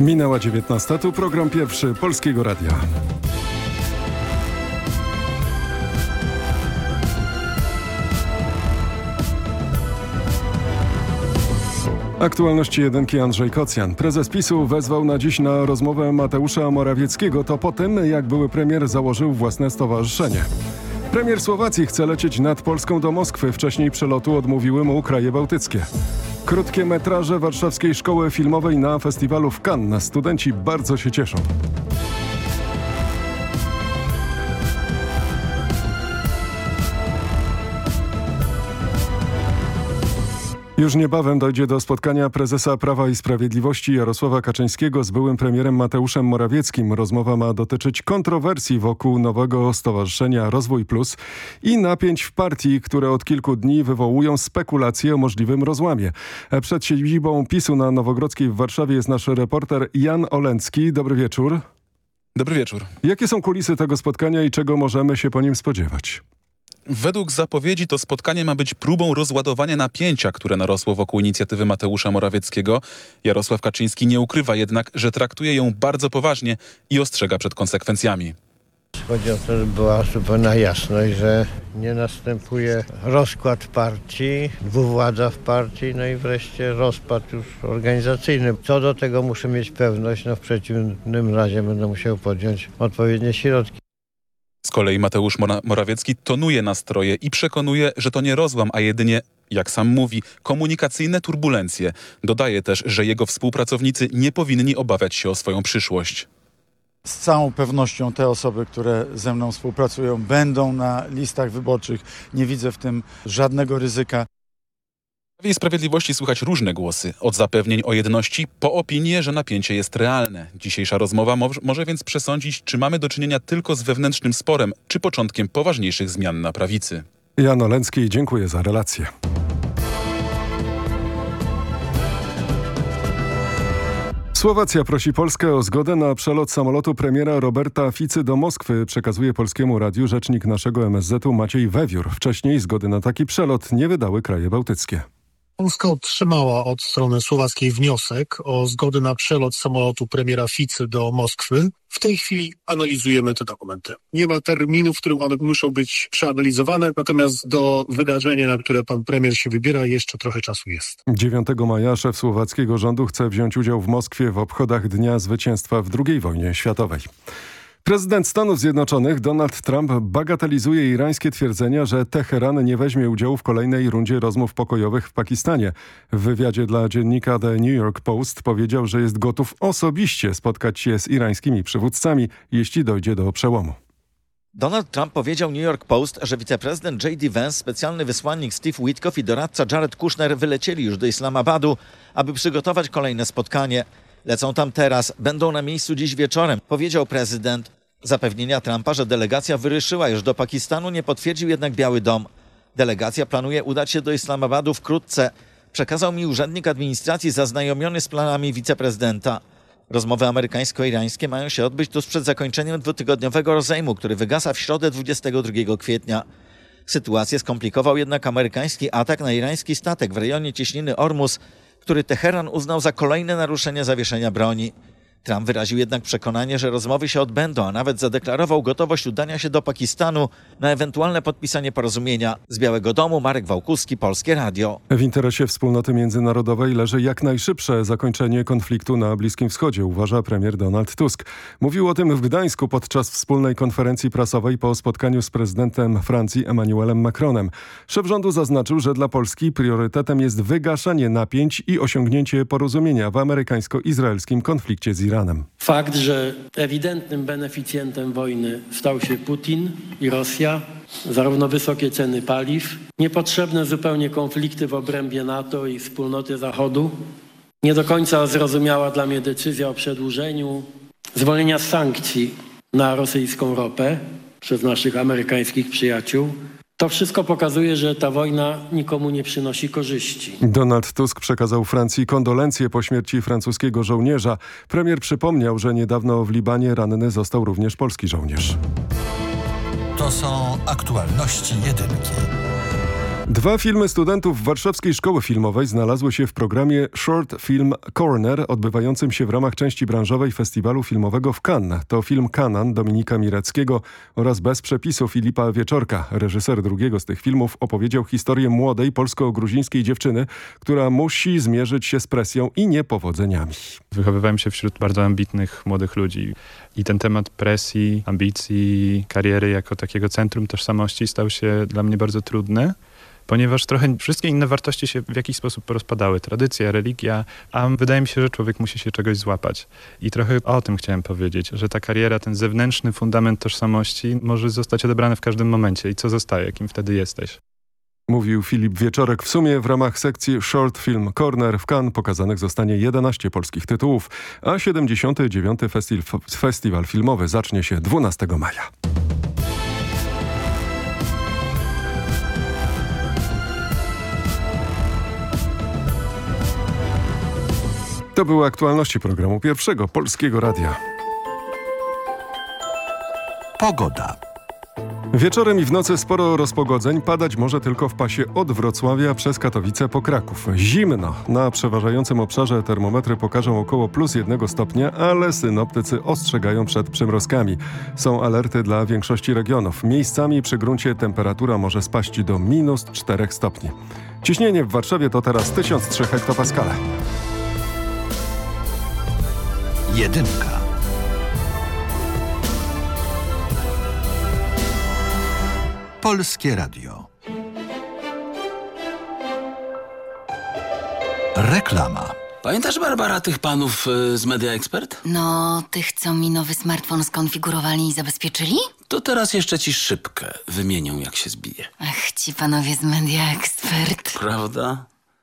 Minęła 19. Tu program pierwszy Polskiego Radia. Aktualności jedynki Andrzej Kocjan. Prezes PiSu wezwał na dziś na rozmowę Mateusza Morawieckiego. To po tym, jak były premier założył własne stowarzyszenie. Premier Słowacji chce lecieć nad Polską do Moskwy. Wcześniej przelotu odmówiły mu kraje bałtyckie. Krótkie metraże Warszawskiej Szkoły Filmowej na festiwalu w Cannes. Studenci bardzo się cieszą. Już niebawem dojdzie do spotkania prezesa Prawa i Sprawiedliwości Jarosława Kaczyńskiego z byłym premierem Mateuszem Morawieckim. Rozmowa ma dotyczyć kontrowersji wokół nowego stowarzyszenia Rozwój Plus i napięć w partii, które od kilku dni wywołują spekulacje o możliwym rozłamie. Przed siedzibą PiSu na Nowogrodzkiej w Warszawie jest nasz reporter Jan Olencki. Dobry wieczór. Dobry wieczór. Jakie są kulisy tego spotkania i czego możemy się po nim spodziewać? Według zapowiedzi to spotkanie ma być próbą rozładowania napięcia, które narosło wokół inicjatywy Mateusza Morawieckiego. Jarosław Kaczyński nie ukrywa jednak, że traktuje ją bardzo poważnie i ostrzega przed konsekwencjami. Chodzi o to, żeby była zupełna jasność, że nie następuje rozkład partii, dwuwładza w partii, no i wreszcie rozpad już organizacyjny. Co do tego muszę mieć pewność, no w przeciwnym razie będę musiał podjąć odpowiednie środki. Z kolei Mateusz Morawiecki tonuje nastroje i przekonuje, że to nie rozłam, a jedynie jak sam mówi, komunikacyjne turbulencje. Dodaje też, że jego współpracownicy nie powinni obawiać się o swoją przyszłość. Z całą pewnością te osoby, które ze mną współpracują, będą na listach wyborczych. Nie widzę w tym żadnego ryzyka. W Prawie Sprawiedliwości słychać różne głosy. Od zapewnień o jedności po opinię, że napięcie jest realne. Dzisiejsza rozmowa mo może więc przesądzić, czy mamy do czynienia tylko z wewnętrznym sporem, czy początkiem poważniejszych zmian na prawicy. Jan Olencki, dziękuję za relację. Słowacja prosi Polskę o zgodę na przelot samolotu premiera Roberta Ficy do Moskwy, przekazuje Polskiemu Radiu rzecznik naszego MSZ-u Maciej Wewiór. Wcześniej zgody na taki przelot nie wydały kraje bałtyckie. Polska otrzymała od strony słowackiej wniosek o zgodę na przelot samolotu premiera Ficy do Moskwy. W tej chwili analizujemy te dokumenty. Nie ma terminów, w którym one muszą być przeanalizowane, natomiast do wydarzenia, na które pan premier się wybiera, jeszcze trochę czasu jest. 9 maja szef słowackiego rządu chce wziąć udział w Moskwie w obchodach Dnia Zwycięstwa w II wojnie światowej. Prezydent Stanów Zjednoczonych Donald Trump bagatelizuje irańskie twierdzenia, że Teheran nie weźmie udziału w kolejnej rundzie rozmów pokojowych w Pakistanie. W wywiadzie dla dziennika The New York Post powiedział, że jest gotów osobiście spotkać się z irańskimi przywódcami, jeśli dojdzie do przełomu. Donald Trump powiedział New York Post, że wiceprezydent J.D. Vance, specjalny wysłannik Steve Witkoff i doradca Jared Kushner wylecieli już do Islamabadu, aby przygotować kolejne spotkanie. Lecą tam teraz, będą na miejscu dziś wieczorem, powiedział prezydent. Zapewnienia Trumpa, że delegacja wyruszyła już do Pakistanu, nie potwierdził jednak Biały Dom. Delegacja planuje udać się do Islamabadu wkrótce. Przekazał mi urzędnik administracji zaznajomiony z planami wiceprezydenta. Rozmowy amerykańsko-irańskie mają się odbyć tuż przed zakończeniem dwutygodniowego rozejmu, który wygasa w środę 22 kwietnia. Sytuację skomplikował jednak amerykański atak na irański statek w rejonie cieśniny Ormus, który Teheran uznał za kolejne naruszenie zawieszenia broni. Trump wyraził jednak przekonanie, że rozmowy się odbędą, a nawet zadeklarował gotowość udania się do Pakistanu na ewentualne podpisanie porozumienia. Z Białego Domu Marek Wałkuski, Polskie Radio. W interesie wspólnoty międzynarodowej leży jak najszybsze zakończenie konfliktu na Bliskim Wschodzie, uważa premier Donald Tusk. Mówił o tym w Gdańsku podczas wspólnej konferencji prasowej po spotkaniu z prezydentem Francji Emmanuelem Macronem. Szef rządu zaznaczył, że dla Polski priorytetem jest wygaszanie napięć i osiągnięcie porozumienia w amerykańsko-izraelskim konflikcie z Iranem. Fakt, że ewidentnym beneficjentem wojny stał się Putin i Rosja, zarówno wysokie ceny paliw, niepotrzebne zupełnie konflikty w obrębie NATO i wspólnoty Zachodu, nie do końca zrozumiała dla mnie decyzja o przedłużeniu zwolnienia sankcji na rosyjską ropę przez naszych amerykańskich przyjaciół, to wszystko pokazuje, że ta wojna nikomu nie przynosi korzyści. Donald Tusk przekazał Francji kondolencje po śmierci francuskiego żołnierza. Premier przypomniał, że niedawno w Libanie ranny został również polski żołnierz. To są aktualności jedynki. Dwa filmy studentów Warszawskiej Szkoły Filmowej znalazły się w programie Short Film Corner odbywającym się w ramach części branżowej festiwalu filmowego w Cannes. To film Kanan Dominika Mireckiego oraz Bez przepisu Filipa Wieczorka. Reżyser drugiego z tych filmów opowiedział historię młodej polsko-gruzińskiej dziewczyny, która musi zmierzyć się z presją i niepowodzeniami. Wychowywałem się wśród bardzo ambitnych młodych ludzi i ten temat presji, ambicji, kariery jako takiego centrum tożsamości stał się dla mnie bardzo trudny ponieważ trochę wszystkie inne wartości się w jakiś sposób porozpadały. Tradycja, religia, a wydaje mi się, że człowiek musi się czegoś złapać. I trochę o tym chciałem powiedzieć, że ta kariera, ten zewnętrzny fundament tożsamości może zostać odebrany w każdym momencie. I co zostaje, kim wtedy jesteś? Mówił Filip Wieczorek. W sumie w ramach sekcji Short Film Corner w Cannes pokazanych zostanie 11 polskich tytułów, a 79. Festiwal, festiwal filmowy zacznie się 12 maja. To były aktualności programu pierwszego Polskiego Radia. Pogoda. Wieczorem i w nocy sporo rozpogodzeń, padać może tylko w pasie od Wrocławia przez Katowice po Kraków. Zimno. Na przeważającym obszarze termometry pokażą około plus jednego stopnia, ale synoptycy ostrzegają przed przymrozkami. Są alerty dla większości regionów. Miejscami przy gruncie temperatura może spaść do minus 4 stopni. Ciśnienie w Warszawie to teraz 1003 hektopaskale. Jedynka. Polskie Radio. Reklama. Pamiętasz, Barbara, tych panów y, z Media Expert? No, tych, co mi nowy smartfon skonfigurowali i zabezpieczyli? To teraz jeszcze ci szybkę wymienią, jak się zbije. Ach, ci panowie z Media Expert. Prawda?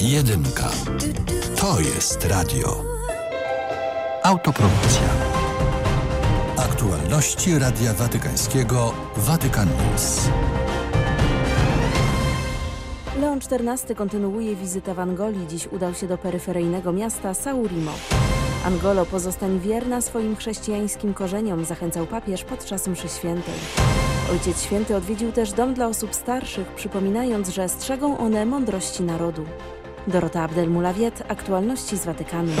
Jedynka. To jest radio. Autopromocja. Aktualności Radia Watykańskiego Watykan News. Leon XIV kontynuuje wizytę w Angolii. Dziś udał się do peryferyjnego miasta Saurimo. Angolo, pozostań wierna swoim chrześcijańskim korzeniom, zachęcał papież podczas mszy świętej. Ojciec Święty odwiedził też dom dla osób starszych, przypominając, że strzegą one mądrości narodu. Dorota Abdelmulawiet, aktualności z Watykanu.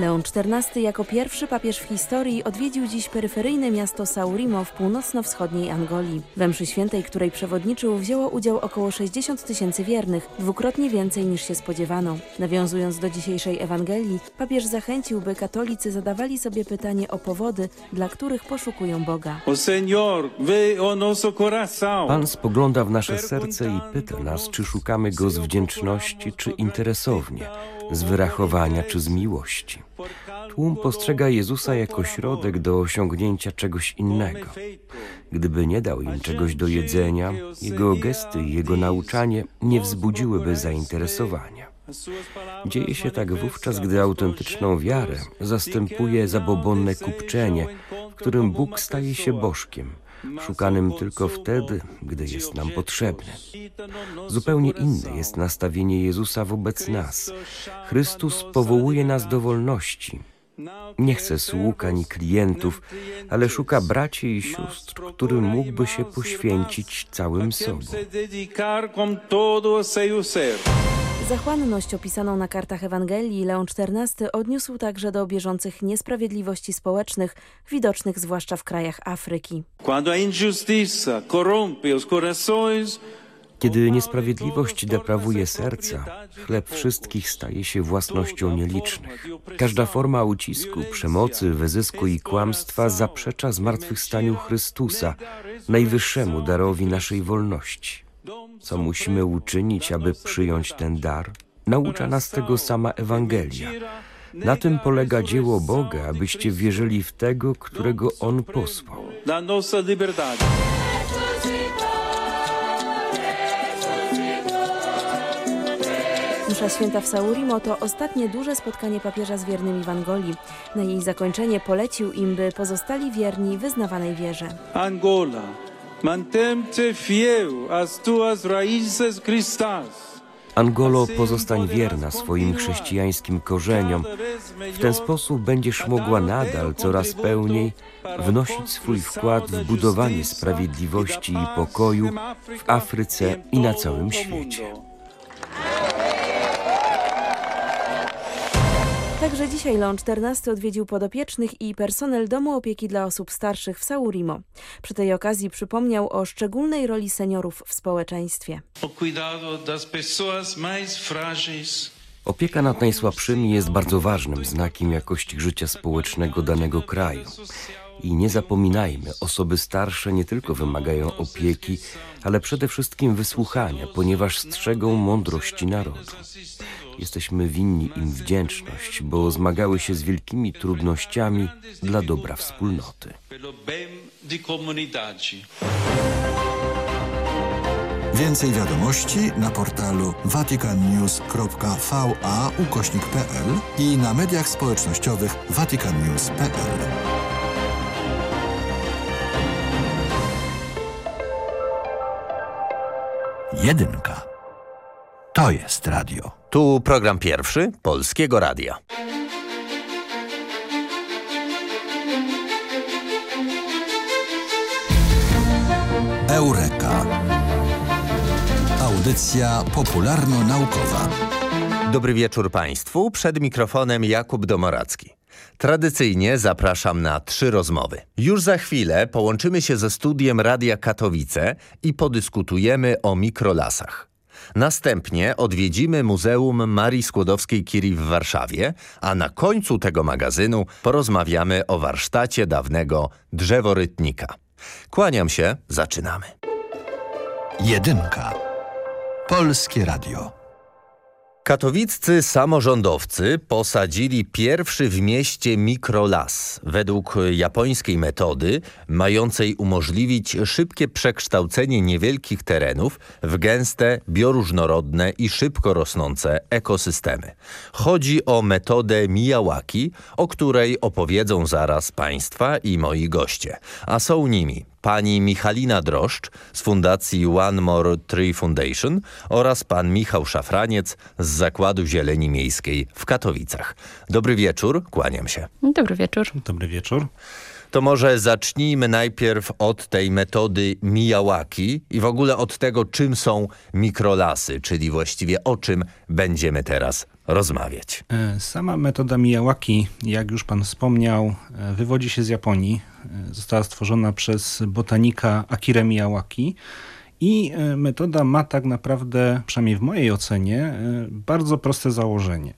Leon XIV jako pierwszy papież w historii odwiedził dziś peryferyjne miasto Saurimo w północno-wschodniej Angolii. We mszy świętej, której przewodniczył, wzięło udział około 60 tysięcy wiernych, dwukrotnie więcej niż się spodziewano. Nawiązując do dzisiejszej Ewangelii, papież zachęcił, by katolicy zadawali sobie pytanie o powody, dla których poszukują Boga. Pan spogląda w nasze serce i pyta nas, czy szukamy Go z wdzięczności, czy interesownie, z wyrachowania, czy z miłości. Tłum postrzega Jezusa jako środek do osiągnięcia czegoś innego. Gdyby nie dał im czegoś do jedzenia, jego gesty i jego nauczanie nie wzbudziłyby zainteresowania. Dzieje się tak wówczas, gdy autentyczną wiarę zastępuje zabobonne kupczenie, w którym Bóg staje się bożkiem, szukanym tylko wtedy, gdy jest nam potrzebny. Zupełnie inne jest nastawienie Jezusa wobec nas. Chrystus powołuje nas do wolności. Nie chce sług ani klientów, ale szuka braci i sióstr, którym mógłby się poświęcić całym sobą. Zachłanność opisaną na kartach Ewangelii Leon XIV odniósł także do bieżących niesprawiedliwości społecznych, widocznych zwłaszcza w krajach Afryki. Kiedy niesprawiedliwość deprawuje serca, chleb wszystkich staje się własnością nielicznych. Każda forma ucisku, przemocy, wyzysku i kłamstwa zaprzecza zmartwychwstaniu Chrystusa, najwyższemu darowi naszej wolności. Co musimy uczynić, aby przyjąć ten dar? Naucza nas tego sama Ewangelia. Na tym polega dzieło Boga, abyście wierzyli w tego, którego On posłał. Msza święta w Saurimo to ostatnie duże spotkanie papieża z wiernymi w Angolii. Na jej zakończenie polecił im, by pozostali wierni wyznawanej wierze. Angola, mantente fiel às tuas raízes cristãs. Angolo, pozostań wierna swoim chrześcijańskim korzeniom. W ten sposób będziesz mogła nadal coraz pełniej wnosić swój wkład w budowanie sprawiedliwości i pokoju w Afryce i na całym świecie. Także dzisiaj Leon XIV odwiedził podopiecznych i personel Domu Opieki dla Osób Starszych w Saurimo. Przy tej okazji przypomniał o szczególnej roli seniorów w społeczeństwie. Opieka nad najsłabszymi jest bardzo ważnym znakiem jakości życia społecznego danego kraju. I nie zapominajmy, osoby starsze nie tylko wymagają opieki, ale przede wszystkim wysłuchania, ponieważ strzegą mądrości narodu. Jesteśmy winni im wdzięczność, bo zmagały się z wielkimi trudnościami dla dobra wspólnoty. Więcej wiadomości na portalu vaticannews.va i na mediach społecznościowych vaticannews.pl. Jedynka. To jest radio. Tu program pierwszy Polskiego Radia. Eureka. Audycja popularno-naukowa. Dobry wieczór Państwu. Przed mikrofonem Jakub Domoracki. Tradycyjnie zapraszam na trzy rozmowy. Już za chwilę połączymy się ze studiem Radia Katowice i podyskutujemy o mikrolasach. Następnie odwiedzimy Muzeum Marii Skłodowskiej-Curie w Warszawie, a na końcu tego magazynu porozmawiamy o warsztacie dawnego drzeworytnika. Kłaniam się, zaczynamy. Jedynka. Polskie Radio. Katowiccy samorządowcy posadzili pierwszy w mieście mikrolas według japońskiej metody mającej umożliwić szybkie przekształcenie niewielkich terenów w gęste, bioróżnorodne i szybko rosnące ekosystemy. Chodzi o metodę Miyawaki, o której opowiedzą zaraz Państwa i moi goście, a są nimi pani Michalina Droszcz z Fundacji One More Tree Foundation oraz pan Michał Szafraniec z Zakładu Zieleni Miejskiej w Katowicach. Dobry wieczór, kłaniam się. Dobry wieczór. Dobry wieczór. To może zacznijmy najpierw od tej metody Miyawaki i w ogóle od tego, czym są mikrolasy, czyli właściwie o czym będziemy teraz rozmawiać. Sama metoda Miyawaki, jak już pan wspomniał, wywodzi się z Japonii. Została stworzona przez botanika Akira Miyawaki. I metoda ma tak naprawdę, przynajmniej w mojej ocenie, bardzo proste założenie.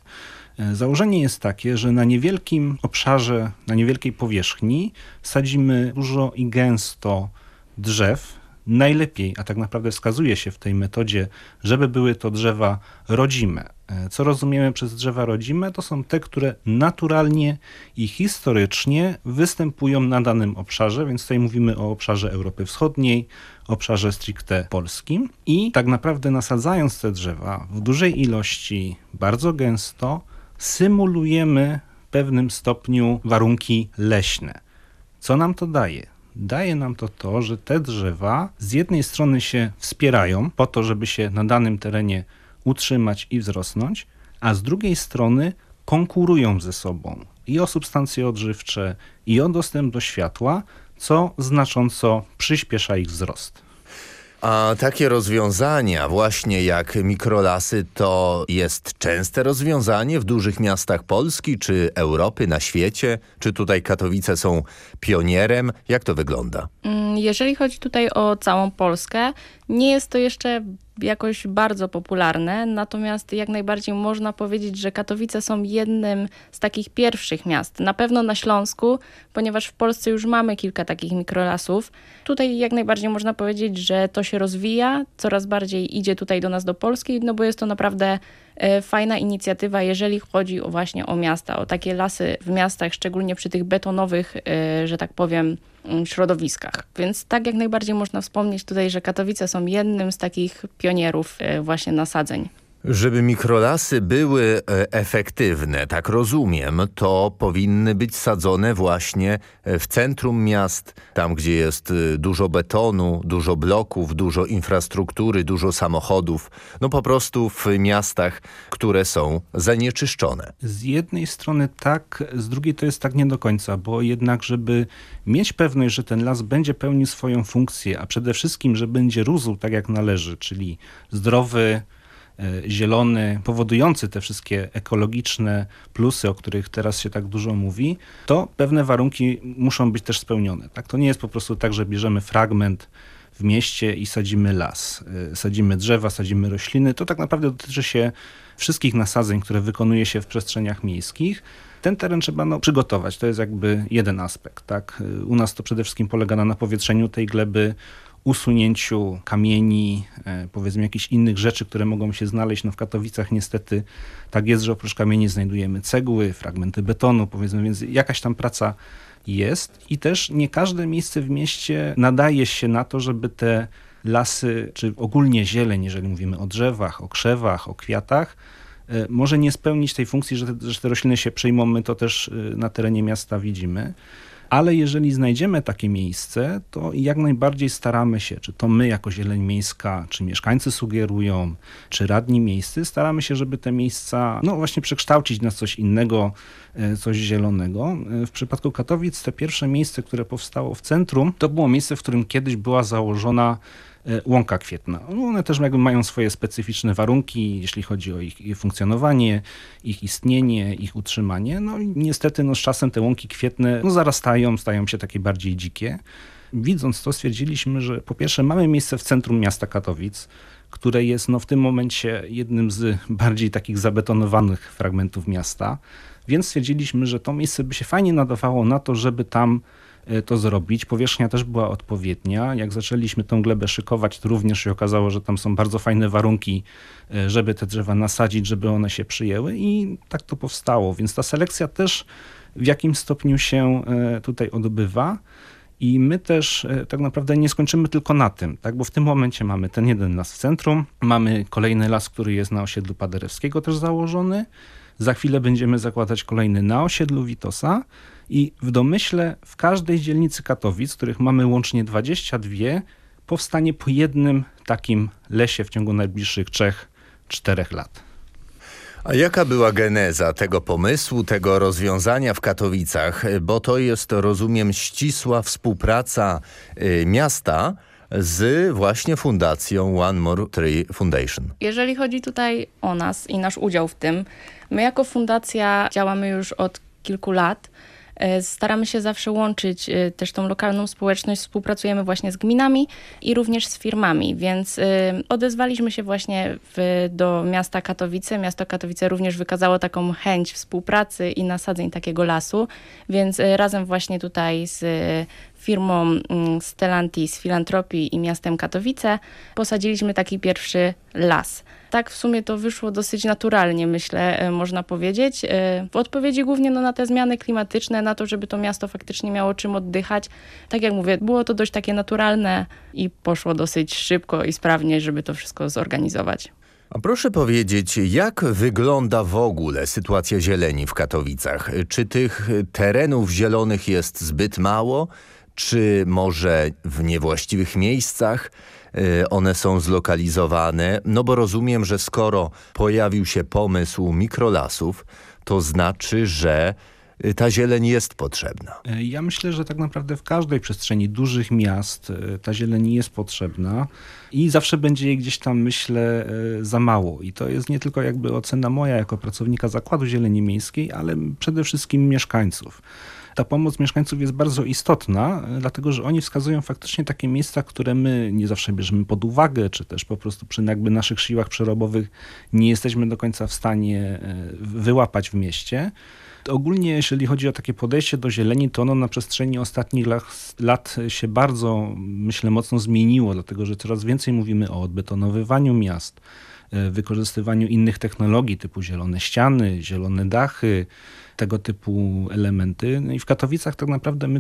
Założenie jest takie, że na niewielkim obszarze, na niewielkiej powierzchni sadzimy dużo i gęsto drzew. Najlepiej, a tak naprawdę wskazuje się w tej metodzie, żeby były to drzewa rodzime. Co rozumiemy przez drzewa rodzime? To są te, które naturalnie i historycznie występują na danym obszarze, więc tutaj mówimy o obszarze Europy Wschodniej, obszarze stricte polskim. I tak naprawdę nasadzając te drzewa w dużej ilości, bardzo gęsto, symulujemy w pewnym stopniu warunki leśne. Co nam to daje? Daje nam to to, że te drzewa z jednej strony się wspierają po to, żeby się na danym terenie utrzymać i wzrosnąć, a z drugiej strony konkurują ze sobą i o substancje odżywcze, i o dostęp do światła, co znacząco przyspiesza ich wzrost. A takie rozwiązania, właśnie jak mikrolasy, to jest częste rozwiązanie w dużych miastach Polski czy Europy, na świecie? Czy tutaj Katowice są pionierem? Jak to wygląda? Mm, jeżeli chodzi tutaj o całą Polskę, nie jest to jeszcze jakoś bardzo popularne, natomiast jak najbardziej można powiedzieć, że Katowice są jednym z takich pierwszych miast. Na pewno na Śląsku, ponieważ w Polsce już mamy kilka takich mikrolasów. Tutaj jak najbardziej można powiedzieć, że to się rozwija, coraz bardziej idzie tutaj do nas do Polski, no bo jest to naprawdę fajna inicjatywa, jeżeli chodzi o właśnie o miasta, o takie lasy w miastach, szczególnie przy tych betonowych, e, że tak powiem, mm, środowiskach. Więc tak jak najbardziej można wspomnieć tutaj, że Katowice są jednym z takich pionierów e, właśnie nasadzeń. Żeby mikrolasy były e, efektywne, tak rozumiem, to powinny być sadzone właśnie e, w centrum miast, tam gdzie jest e, dużo betonu, dużo bloków, dużo infrastruktury, dużo samochodów, no po prostu w miastach, które są zanieczyszczone. Z jednej strony tak, z drugiej to jest tak nie do końca, bo jednak, żeby mieć pewność, że ten las będzie pełnił swoją funkcję, a przede wszystkim, że będzie rósł tak jak należy, czyli zdrowy, zielony, powodujący te wszystkie ekologiczne plusy, o których teraz się tak dużo mówi, to pewne warunki muszą być też spełnione. Tak? To nie jest po prostu tak, że bierzemy fragment w mieście i sadzimy las, e, sadzimy drzewa, sadzimy rośliny. To tak naprawdę dotyczy się wszystkich nasadzeń, które wykonuje się w przestrzeniach miejskich. Ten teren trzeba no, przygotować. To jest jakby jeden aspekt. Tak? E, u nas to przede wszystkim polega na napowietrzeniu tej gleby, usunięciu kamieni, e, powiedzmy jakichś innych rzeczy, które mogą się znaleźć. No w Katowicach niestety tak jest, że oprócz kamieni znajdujemy cegły, fragmenty betonu, powiedzmy, więc jakaś tam praca jest i też nie każde miejsce w mieście nadaje się na to, żeby te lasy, czy ogólnie zieleń, jeżeli mówimy o drzewach, o krzewach, o kwiatach, e, może nie spełnić tej funkcji, że te, że te rośliny się przejmą, my to też e, na terenie miasta widzimy ale jeżeli znajdziemy takie miejsce, to jak najbardziej staramy się, czy to my jako Zieleń Miejska, czy mieszkańcy sugerują, czy radni miejscy, staramy się, żeby te miejsca, no właśnie przekształcić na coś innego, e, coś zielonego. E, w przypadku Katowic te pierwsze miejsce, które powstało w centrum, to było miejsce, w którym kiedyś była założona łąka kwietna. No, one też mają swoje specyficzne warunki, jeśli chodzi o ich, funkcjonowanie, ich istnienie, ich utrzymanie. No i niestety no, z czasem te łąki kwietne no, zarastają, stają się takie bardziej dzikie. Widząc to stwierdziliśmy, że po pierwsze mamy miejsce w centrum miasta Katowic, które jest no, w tym momencie jednym z bardziej takich zabetonowanych fragmentów miasta, więc stwierdziliśmy, że to miejsce by się fajnie nadawało na to, żeby tam E, to zrobić. Powierzchnia też była odpowiednia. Jak zaczęliśmy tą glebę szykować, to również się okazało, że tam są bardzo fajne warunki, e, żeby te drzewa nasadzić, żeby one się przyjęły i tak to powstało. Więc ta selekcja też w jakim stopniu się e, tutaj odbywa. I my też tak naprawdę nie skończymy tylko na tym, tak? bo w tym momencie mamy ten jeden las w centrum, mamy kolejny las, który jest na osiedlu Paderewskiego też założony. Za chwilę będziemy zakładać kolejny na osiedlu Witosa. I w domyśle w każdej dzielnicy Katowic, których mamy łącznie 22, powstanie po jednym takim lesie w ciągu najbliższych 3-4 lat. A jaka była geneza tego pomysłu, tego rozwiązania w Katowicach? Bo to jest, rozumiem, ścisła współpraca y, miasta z właśnie fundacją One More Tree Foundation. Jeżeli chodzi tutaj o nas i nasz udział w tym, my jako fundacja działamy już od kilku lat. E, staramy się zawsze łączyć e, też tą lokalną społeczność, współpracujemy właśnie z gminami i również z firmami, więc e, odezwaliśmy się właśnie w, do miasta Katowice. Miasto Katowice również wykazało taką chęć współpracy i nasadzeń takiego lasu, więc razem właśnie tutaj z firmą mm, Stellantis, Filantropii i miastem Katowice posadziliśmy taki pierwszy las. Tak w sumie to wyszło dosyć naturalnie, myślę, e, można powiedzieć. E, w odpowiedzi głównie no, na te zmiany klimatyczne, na to, żeby to miasto faktycznie miało czym oddychać. Tak jak mówię, było to dość takie naturalne i poszło dosyć szybko i sprawnie, żeby to wszystko zorganizować. A proszę powiedzieć, jak wygląda w ogóle sytuacja zieleni w Katowicach? Czy tych terenów zielonych jest zbyt mało? Czy może w niewłaściwych miejscach y, one są zlokalizowane? No bo rozumiem, że skoro pojawił się pomysł mikrolasów, to znaczy, że y, ta zieleń jest potrzebna. E, Ja myślę, że tak naprawdę w każdej przestrzeni dużych miast e, ta zieleń jest potrzebna i zawsze będzie jej gdzieś tam, myślę, e, za mało. I to jest nie tylko jakby ocena moja jako pracownika Zakładu Zieleni Miejskiej, ale przede wszystkim mieszkańców. Ta pomoc mieszkańców jest bardzo istotna, dlatego że oni wskazują faktycznie takie miejsca, które my nie zawsze bierzemy pod uwagę, czy też po prostu przy jakby naszych siłach przerobowych nie jesteśmy do końca w stanie e, wyłapać w mieście. Ogólnie, jeżeli chodzi o takie podejście do zieleni, to ono na przestrzeni ostatnich lat, się bardzo, myślę, mocno zmieniło, dlatego że coraz więcej mówimy o odbetonowywaniu miast, wykorzystywaniu innych technologii typu zielone ściany, zielone dachy, tego typu elementy. No i w Katowicach tak naprawdę my,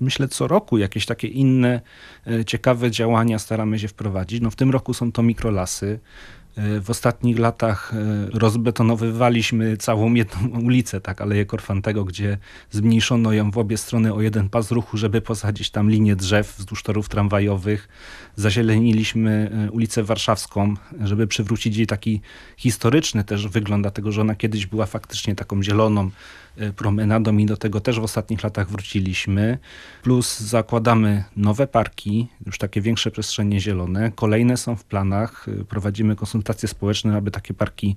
myślę, co roku jakieś takie inne e, ciekawe działania staramy się wprowadzić. No w tym roku są to mikrolasy. E, W ostatnich latach e, rozbetonowywaliśmy całą jedną ulicę, tak, Aleję Korfantego, gdzie zmniejszono ją w obie strony o jeden pas ruchu, żeby posadzić tam linię drzew wzdłuż torów tramwajowych. Zazieleniliśmy e, ulicę Warszawską, żeby przywrócić jej taki historyczny też wygląd, dlatego że ona kiedyś była faktycznie taką zieloną promenadą i do tego też w ostatnich latach wróciliśmy. Plus zakładamy nowe parki, już takie większe przestrzenie zielone. Kolejne są w planach. Prowadzimy konsultacje społeczne, aby takie parki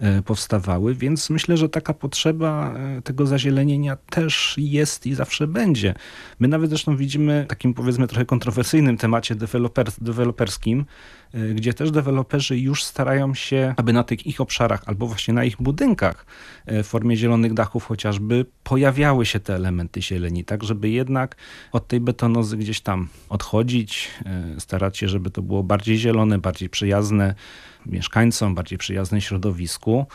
e, powstawały, więc myślę, że taka potrzeba e, tego zazielenienia też jest i zawsze będzie. My nawet zresztą widzimy takim powiedzmy trochę kontrowersyjnym temacie deweloper, deweloperskim, gdzie też deweloperzy już starają się, aby na tych ich obszarach albo właśnie na ich budynkach e, w formie zielonych dachów chociażby pojawiały się te elementy zieleni, tak żeby jednak od tej betonozy gdzieś tam odchodzić, e, starać się, żeby to było bardziej zielone, bardziej przyjazne mieszkańcom, bardziej przyjazne środowisku.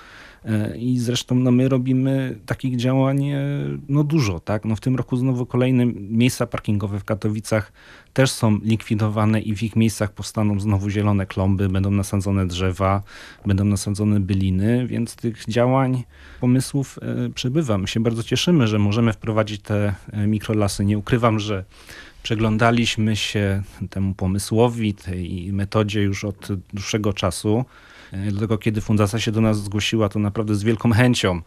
E, I zresztą no, my robimy takich działań e, no, dużo. Tak? No, w tym roku znowu kolejne miejsca parkingowe w Katowicach też są likwidowane i w ich miejscach powstaną znowu zielone klomby, będą nasadzone drzewa, będą nasadzone byliny, więc tych działań, pomysłów e, przybywa. My się bardzo cieszymy, że możemy wprowadzić te mikrolasy. Nie ukrywam, że Przeglądaliśmy się temu pomysłowi, tej metodzie już od dłuższego czasu. E, Dlatego kiedy fundacja się do nas zgłosiła, to naprawdę z wielką chęcią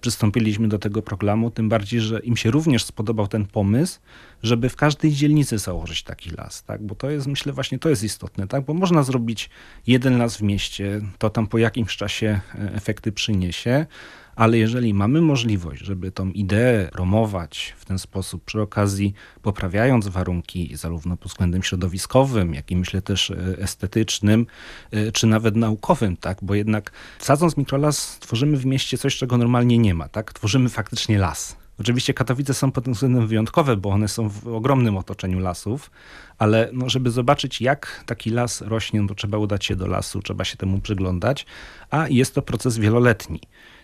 przystąpiliśmy do tego programu, tym bardziej, że im się również spodobał ten pomysł, żeby w każdej dzielnicy założyć taki las, tak? Bo to jest, myślę, właśnie to jest istotne, tak? Bo można zrobić jeden las w mieście, to tam po jakimś czasie e, efekty przyniesie, ale jeżeli mamy możliwość, żeby tą ideę promować w ten sposób, przy okazji poprawiając warunki zarówno pod względem środowiskowym, jak i myślę też e, estetycznym, e, czy nawet naukowym, tak? Bo jednak sadząc mikrolas tworzymy w mieście coś, czego normalnie nie ma, tak? Tworzymy faktycznie las. Oczywiście Katowice są pod tym względem wyjątkowe, bo one są w ogromnym otoczeniu lasów, ale no, żeby zobaczyć, jak taki las rośnie, no, to trzeba udać się do lasu, trzeba się temu przyglądać, a jest to proces wieloletni.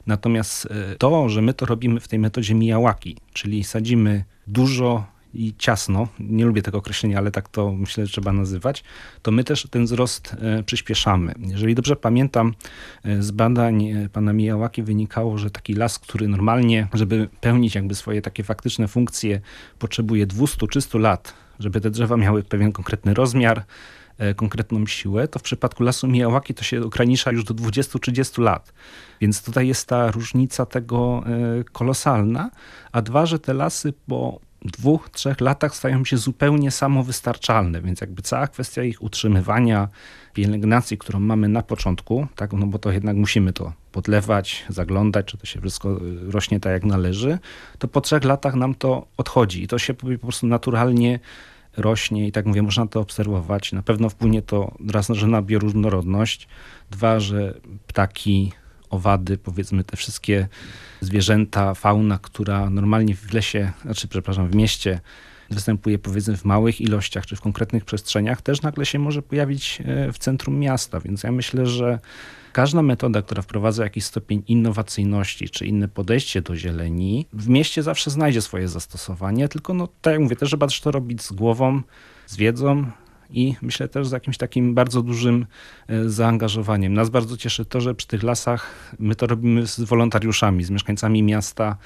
Natomiast e, to, że my to robimy w tej metodzie Miyawaki, czyli sadzimy dużo i ciasno, nie lubię tego określenia, ale tak to myślę, że trzeba nazywać, to my też ten wzrost e, przyspieszamy. Jeżeli dobrze pamiętam, e, z badań pana Miyawaki wynikało, że taki las, który normalnie, żeby pełnić jakby swoje takie faktyczne funkcje, potrzebuje 200-300 lat, żeby te drzewa miały pewien konkretny rozmiar, konkretną siłę, to w przypadku lasu Miyawaki to się ogranicza już do 20-30 lat. Więc tutaj jest ta różnica tego e, kolosalna. A dwa, że te lasy po dwóch, trzech latach stają się zupełnie samowystarczalne, więc jakby cała kwestia ich utrzymywania, pielęgnacji, którą mamy na początku, tak, no bo to jednak musimy to podlewać, zaglądać, czy to się wszystko y, rośnie tak jak należy, to po trzech latach nam to odchodzi i to się po prostu naturalnie rośnie i tak mówię, można to obserwować. Na pewno wpłynie to raz, że na bioróżnorodność, dwa, że ptaki, owady, powiedzmy te wszystkie zwierzęta, fauna, która normalnie w lesie, znaczy przepraszam, w mieście występuje powiedzmy w małych ilościach czy w konkretnych przestrzeniach, też nagle się może pojawić e, w centrum miasta. Więc ja myślę, że każda metoda, która wprowadza jakiś stopień innowacyjności czy inne podejście do zieleni, w mieście zawsze znajdzie swoje zastosowanie, tylko no tak jak mówię, też trzeba to robić z głową, z wiedzą i myślę też z jakimś takim bardzo dużym e, zaangażowaniem. Nas bardzo cieszy to, że przy tych lasach my to robimy z wolontariuszami, z mieszkańcami miasta.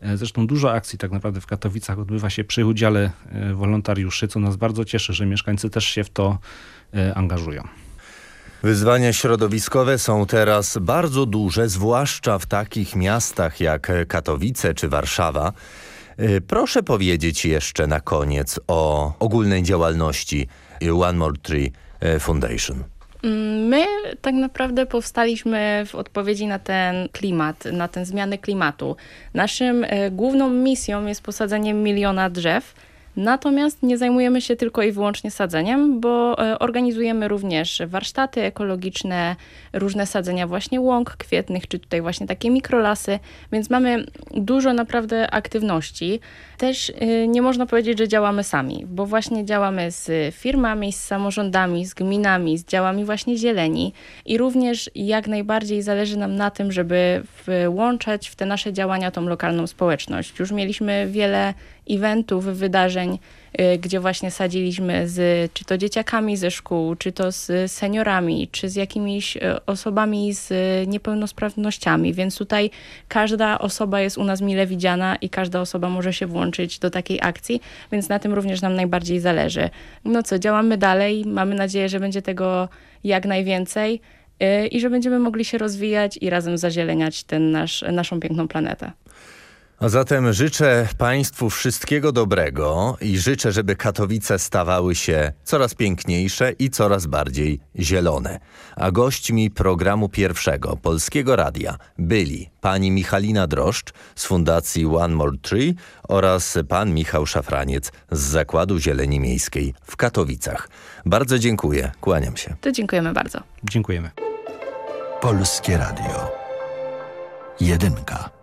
E, zresztą dużo akcji tak naprawdę w Katowicach odbywa się przy udziale e, wolontariuszy, co nas bardzo cieszy, że mieszkańcy też się w to angażują. Wyzwania środowiskowe są teraz bardzo duże, zwłaszcza w takich miastach jak Katowice czy Warszawa. Proszę powiedzieć jeszcze na koniec o ogólnej działalności One More Tree e, Foundation? My tak naprawdę powstaliśmy w odpowiedzi na ten klimat, na tę zmianę klimatu. Naszym e, główną misją jest posadzenie miliona drzew Natomiast nie zajmujemy się tylko i wyłącznie sadzeniem, bo e, organizujemy również warsztaty ekologiczne, różne sadzenia właśnie łąk kwietnych, czy tutaj właśnie takie mikrolasy, więc mamy dużo naprawdę aktywności. Też e, nie można powiedzieć, że działamy sami, bo właśnie działamy z firmami, z samorządami, z gminami, z działami właśnie zieleni i również jak najbardziej zależy nam na tym, żeby włączać w te nasze działania tą lokalną społeczność. Już mieliśmy wiele eventów, wydarzeń, y, gdzie właśnie sadziliśmy z czy to dzieciakami ze szkół, czy to z seniorami, czy z jakimiś y, osobami z niepełnosprawnościami, więc tutaj każda osoba jest u nas mile widziana i każda osoba może się włączyć do takiej akcji, więc na tym również nam najbardziej zależy. No co, działamy dalej, mamy nadzieję, że będzie tego jak najwięcej y, i że będziemy mogli się rozwijać i razem zazieleniać ten nasz, naszą piękną planetę. A zatem życzę Państwu wszystkiego dobrego i życzę, żeby Katowice stawały się coraz piękniejsze i coraz bardziej zielone. A gośćmi programu pierwszego Polskiego Radia byli pani Michalina Droszcz z Fundacji One More Tree oraz pan Michał Szafraniec z Zakładu Zieleni Miejskiej w Katowicach. Bardzo dziękuję, kłaniam się. To dziękujemy bardzo. Dziękujemy. Polskie Radio. Jedynka.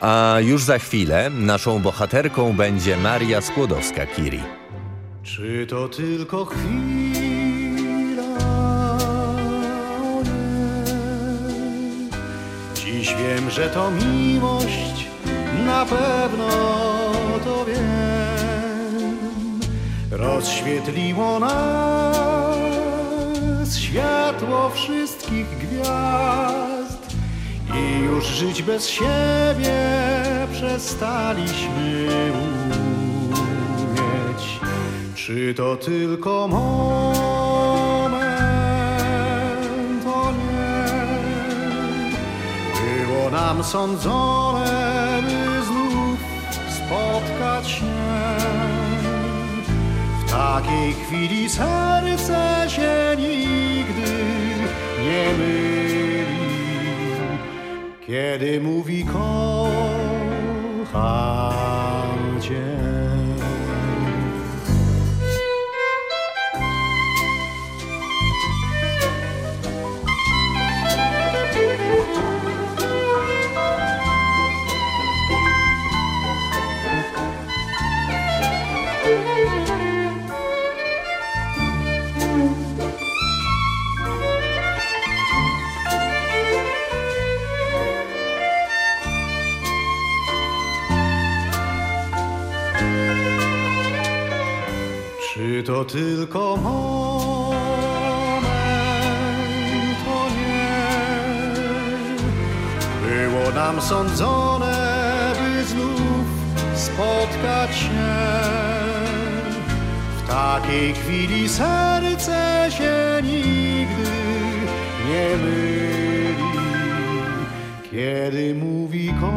A już za chwilę naszą bohaterką będzie Maria Skłodowska-Kiri. Czy to tylko chwila? Dziś wiem, że to miłość, na pewno to wiem. Rozświetliło nas światło wszystkich gwiazd i już żyć bez siebie przestaliśmy umieć. Czy to tylko moment, o nie? Było nam sądzone, by znów spotkać się. W takiej chwili serce się nigdy nie myli kiedy mówi kocham Cię. To tylko moment, to nie było nam sądzone, by znów spotkać się. W takiej chwili serce się nigdy nie myli, kiedy mówi kocham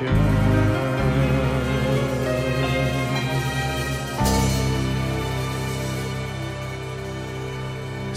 cię.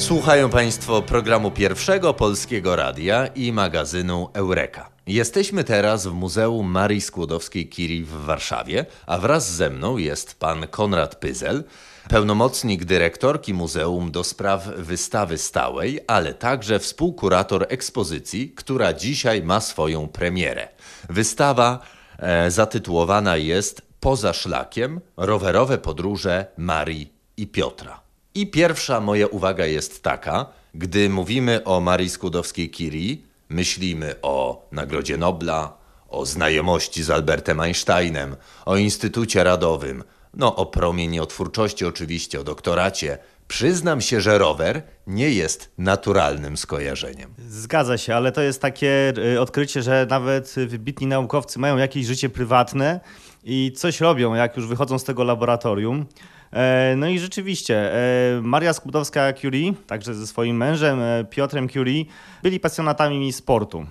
Słuchają Państwo programu pierwszego Polskiego Radia i magazynu Eureka. Jesteśmy teraz w Muzeum Marii Skłodowskiej-Curie w Warszawie, a wraz ze mną jest pan Konrad Pyzel, pełnomocnik dyrektorki muzeum do spraw wystawy stałej, ale także współkurator ekspozycji, która dzisiaj ma swoją premierę. Wystawa e, zatytułowana jest Poza szlakiem rowerowe podróże Marii i Piotra. I pierwsza moja uwaga jest taka, gdy mówimy o Marii Skłodowskiej-Curie, myślimy o Nagrodzie Nobla, o znajomości z Albertem Einsteinem, o Instytucie Radowym, No, o promieniotwórczości oczywiście, o doktoracie. Przyznam się, że rower nie jest naturalnym skojarzeniem. Zgadza się, ale to jest takie y, odkrycie, że nawet wybitni naukowcy mają jakieś życie prywatne i coś robią, jak już wychodzą z tego laboratorium. E, No i rzeczywiście, e, Maria Skłodowska-Curie, także ze swoim mężem e, Piotrem Curie, byli pasjonatami sportu.